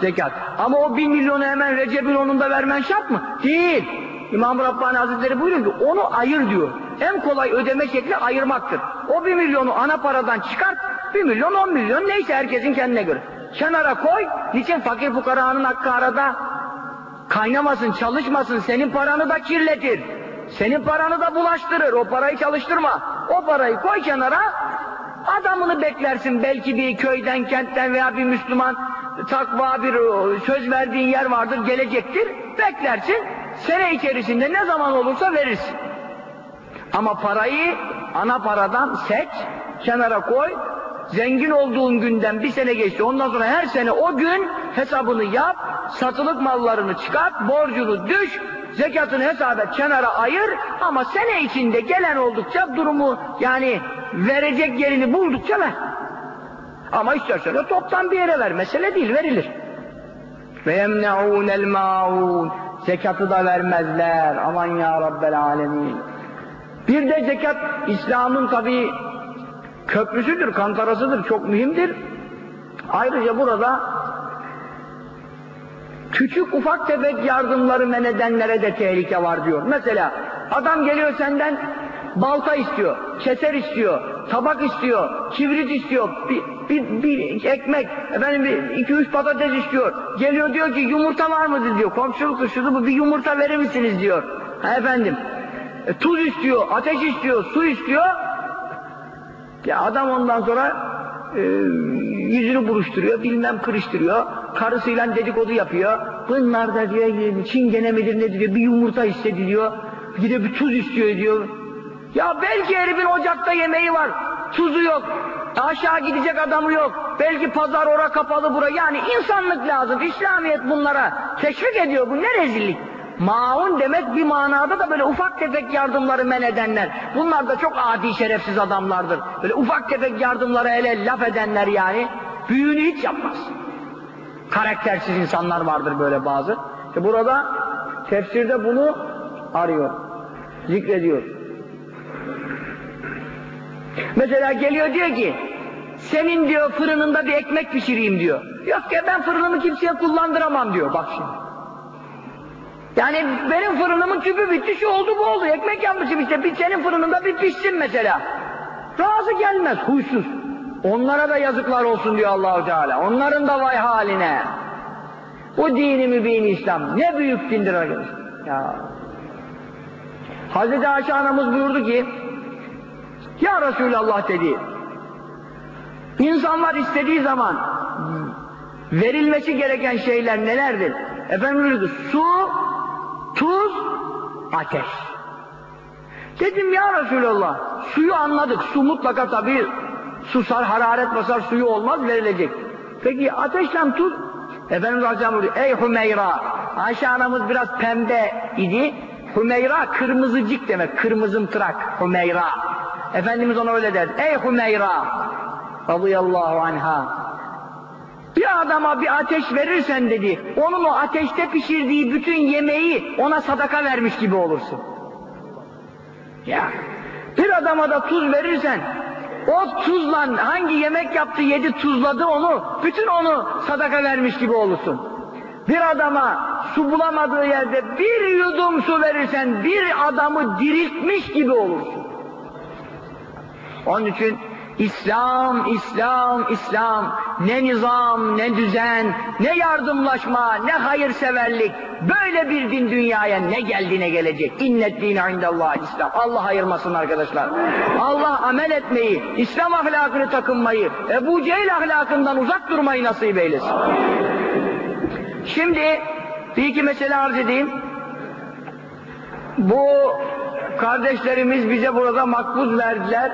zekat. Ama o 1 milyonu hemen Recep'in onunda vermen şart mı? Değil. İmam Rabbani Hazretleri buyuruyor ki onu ayır diyor. En kolay ödeme şekli ayırmaktır. O 1 milyonu ana paradan çıkart, 1 milyon 10 milyon neyse herkesin kendine göre. Kenara koy, niçin fakir fukaranın hakkı arada kaynamasın, çalışmasın, senin paranı da kirletir. Senin paranı da bulaştırır, o parayı çalıştırma. O parayı koy kenara, adamını beklersin belki bir köyden, kentten veya bir Müslüman takva bir söz verdiğin yer vardır, gelecektir. Beklersin, sene içerisinde ne zaman olursa verirsin. Ama parayı ana paradan seç, kenara koy, zengin olduğun günden bir sene geçti. Ondan sonra her sene o gün hesabını yap, satılık mallarını çıkart, borcunu düş, zekatını hesap et, kenara ayır ama sene içinde gelen oldukça durumu yani verecek yerini buldukça ver. Ama istersen de toptan bir yere ver. Mesele değil, verilir. Ve yemne'ûnel ma'ûn Zekatı da vermezler. Aman ya Rabbel alemin. Bir de zekat İslam'ın tabi köprüsüdür, kantarasıdır, çok mühimdir. Ayrıca burada küçük ufak tefek yardımları men edenlere de tehlike var diyor. Mesela adam geliyor senden balta istiyor, keser istiyor, tabak istiyor, kibrit istiyor, bir, bir, bir ekmek, efendim bir, iki üç patates istiyor. Geliyor diyor ki yumurta var mıdır diyor, komşuluktur şudu bu bir yumurta verir misiniz diyor. Ha efendim, e, tuz istiyor, ateş istiyor, su istiyor. Ya adam ondan sonra e, yüzünü buruşturuyor, bilmem kırıştırıyor, karısıyla dedikodu yapıyor. Bunlar da diyor, çingene midir ne diyor, bir yumurta istedi diyor, bir de bir tuz istiyor diyor. Ya belki herifin ocakta yemeği var, tuzu yok, aşağı gidecek adamı yok, belki pazar ora kapalı bura, yani insanlık lazım, İslamiyet bunlara teşvik ediyor, bu ne rezillik. Maun demek bir manada da böyle ufak tefek yardımları men edenler. Bunlar da çok adi şerefsiz adamlardır. Böyle ufak tefek yardımları ele laf edenler yani. Büyüğünü hiç yapmaz. Karaktersiz insanlar vardır böyle bazı. İşte burada tefsirde bunu arıyor. Zikrediyor. Mesela geliyor diyor ki senin diyor fırınında bir ekmek pişireyim diyor. Yok ya ben fırınımı kimseye kullandıramam diyor. Bak şimdi. Yani benim fırınımın tüpü bitti, şu oldu bu oldu, ekmek yapmışım işte, bir senin fırınında bir pişsin mesela. Razı gelmez, huysuz. Onlara da yazıklar olsun diyor Allahu Teala. Onların da vay haline. Bu dini mübin İslam ne büyük dindir arkadaşlar. Ya. Hazreti Ayşe anamız buyurdu ki, Ya Resulallah dedi, insanlar istediği zaman verilmesi gereken şeyler nelerdir? Efendim buyurdu, su, tuz, ateş. Dedim ya Resulallah, suyu anladık, su mutlaka tabii susar, hararet basar, suyu olmaz, verilecek. Peki ateşle tuz, Efendimiz Aleyhisselam buyuruyor, ey Hümeyra, Ayşe anamız biraz pembe idi, Hümeyra kırmızıcık demek, kırmızımtırak, Hümeyra. Efendimiz ona öyle der, ey Hümeyra, radıyallahu anha, bir adama bir ateş verirsen dedi, onun o ateşte pişirdiği bütün yemeği ona sadaka vermiş gibi olursun. Ya, bir adama da tuz verirsen, o tuzla hangi yemek yaptı yedi tuzladı onu, bütün onu sadaka vermiş gibi olursun. Bir adama su bulamadığı yerde bir yudum su verirsen bir adamı diriltmiş gibi olursun. Onun için İslam, İslam, İslam, ne nizam, ne düzen, ne yardımlaşma, ne hayırseverlik, böyle bir din dünyaya ne geldi ne gelecek. İnnet dine indallah İslam. Allah ayırmasın arkadaşlar. Allah amel etmeyi, İslam ahlakını takınmayı, Ebu Cehil ahlakından uzak durmayı nasip eylesin. Şimdi bir iki mesele arz edeyim. Bu kardeşlerimiz bize burada makbuz verdiler.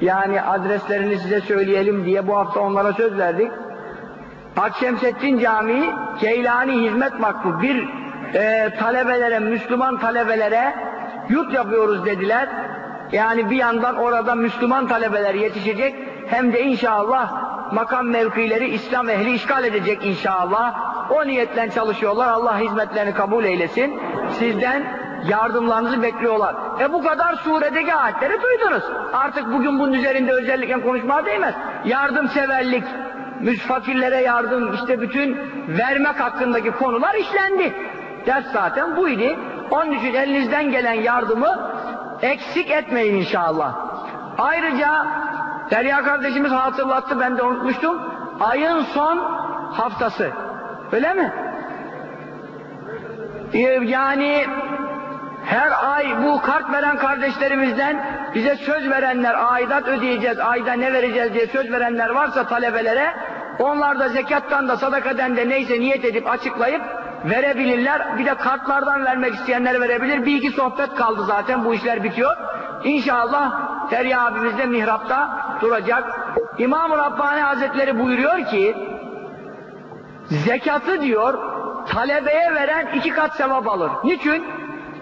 Yani adreslerini size söyleyelim diye bu hafta onlara söz verdik. Akşemseddin Camii, Keylani Hizmet Vakfı bir e, talebelere, Müslüman talebelere yurt yapıyoruz dediler. Yani bir yandan orada Müslüman talebeler yetişecek hem de inşallah makam mevkileri İslam ehli işgal edecek inşallah. O niyetle çalışıyorlar. Allah hizmetlerini kabul eylesin. Sizden yardımlarınızı bekliyorlar. E bu kadar suredeki ayetleri duydunuz. Artık bugün bunun üzerinde özellikle konuşmaya değmez. Yardımseverlik, müsfakirlere yardım, işte bütün vermek hakkındaki konular işlendi. Ders zaten buydu. Onun için elinizden gelen yardımı eksik etmeyin inşallah. Ayrıca Derya kardeşimiz hatırlattı, ben de unutmuştum. Ayın son haftası. Öyle mi? Yani her ay bu kart veren kardeşlerimizden bize söz verenler, aidat ödeyeceğiz, ayda ne vereceğiz diye söz verenler varsa talebelere, onlar da zekattan da sadakaden de neyse niyet edip açıklayıp verebilirler. Bir de kartlardan vermek isteyenler verebilir. Bir iki sohbet kaldı zaten bu işler bitiyor. İnşallah Derya abimiz de mihrapta duracak. İmam-ı Rabbani Hazretleri buyuruyor ki zekatı diyor talebeye veren iki kat sevap alır. Niçin?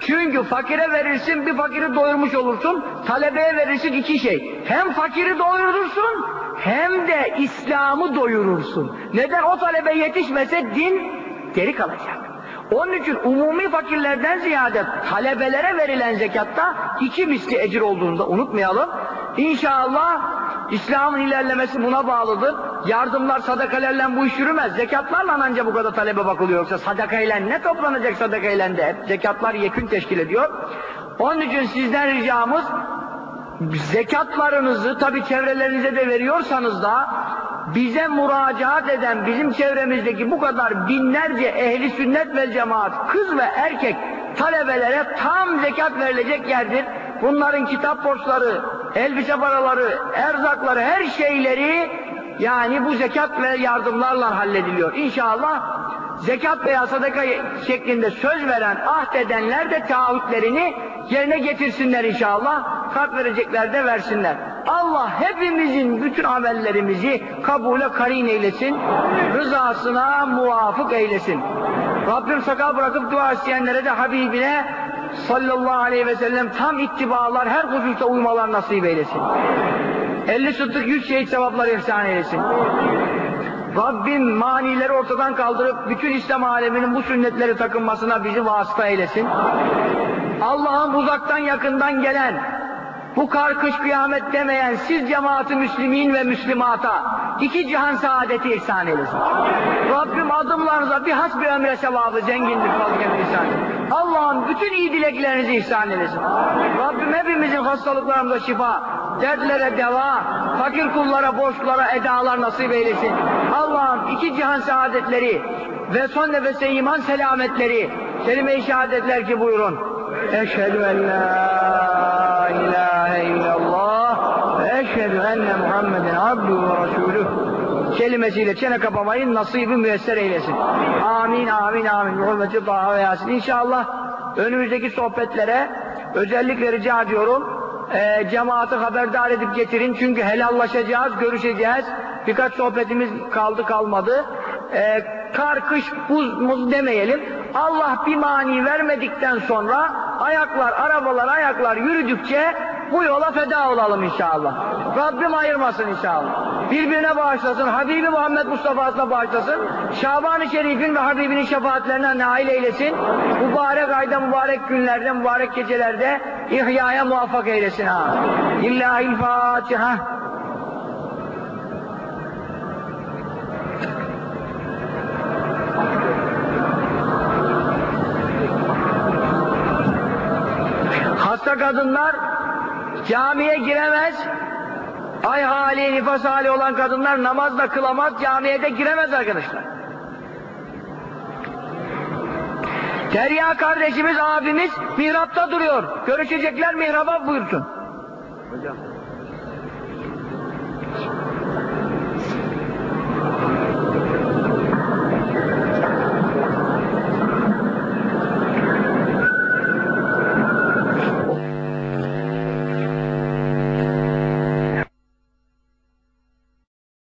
Çünkü fakire verirsin bir fakiri doyurmuş olursun. Talebeye verirsin iki şey. Hem fakiri doyurursun hem de İslam'ı doyurursun. Neden? O talebe yetişmese din geri kalacak. Onun için umumi fakirlerden ziyade talebelere verilen zekatta iki misli ecir olduğunu da unutmayalım. İnşallah İslam'ın ilerlemesi buna bağlıdır. Yardımlar sadakalarla bu iş yürümez. Zekatlarla ancak bu kadar talebe bakılıyor. Yoksa sadakayla ne toplanacak sadakayla de hep zekatlar yekün teşkil ediyor. Onun için sizden ricamız zekatlarınızı tabi çevrelerinize de veriyorsanız da bize müracaat eden bizim çevremizdeki bu kadar binlerce ehli sünnet vel cemaat kız ve erkek talebelere tam zekat verilecek yerdir. Bunların kitap borçları, elbise paraları, erzakları, her şeyleri yani bu zekat ve yardımlarla hallediliyor. İnşallah zekat veya sadaka şeklinde söz veren, ahdedenler de taahhütlerini yerine getirsinler inşallah. Kart verecekler de versinler. Allah hepimizin bütün amellerimizi kabule karin eylesin. Rızasına muvafık eylesin. Rabbim sakal bırakıp dua isteyenlere de Habibine sallallahu aleyhi ve sellem tam ittibalar her hususta uymalar nasip eylesin. 50 sıddık 100 şehit sevapları ihsan eylesin. Rabbim manileri ortadan kaldırıp bütün İslam aleminin bu sünnetleri takınmasına bizi vasıta eylesin. Allah'ın uzaktan yakından gelen, bu kar kış kıyamet demeyen siz cemaati müslimin ve müslimata iki cihan saadeti ihsan eylesin. Rabbim adımlarınıza bir has bir ömre sevabı zenginlik fazla ihsan eylesin. Allah'ım bütün iyi dileklerinizi ihsan eylesin. Rabbim hepimizin hastalıklarımıza şifa, dertlere deva, fakir kullara, borçlulara edalar nasip eylesin. Allah'ım iki cihan saadetleri ve son nefese iman selametleri, kelime-i şehadetler ki buyurun. Eşhedü en la ilahe illallah ve eşhedü enne Abduhu ve resuluh kelimesiyle çene kapamayın nasibi müyesser eylesin. Amin amin amin. Hürmeti Taha ve Yasin. İnşallah önümüzdeki sohbetlere özellikle rica ediyorum e, cemaati haberdar edip getirin çünkü helallaşacağız, görüşeceğiz. Birkaç sohbetimiz kaldı kalmadı. E, kar, kış, buz, muz demeyelim. Allah bir mani vermedikten sonra ayaklar, arabalar, ayaklar yürüdükçe bu yola feda olalım inşallah. Rabbim ayırmasın inşallah. Birbirine bağışlasın, Habibi Muhammed Mustafa'sına bağışlasın. Şaban-ı Şerif'in ve Habibinin şefaatlerine nail eylesin. Mübarek ayda, mübarek günlerde, mübarek gecelerde ihyaya muvaffak eylesin ha. İllahil Fatiha. Hasta kadınlar camiye giremez. Ay hali, nifas hali olan kadınlar namaz da kılamaz, camiye de giremez arkadaşlar. Derya kardeşimiz, abimiz mihrapta duruyor. Görüşecekler mihraba buyursun. Hocam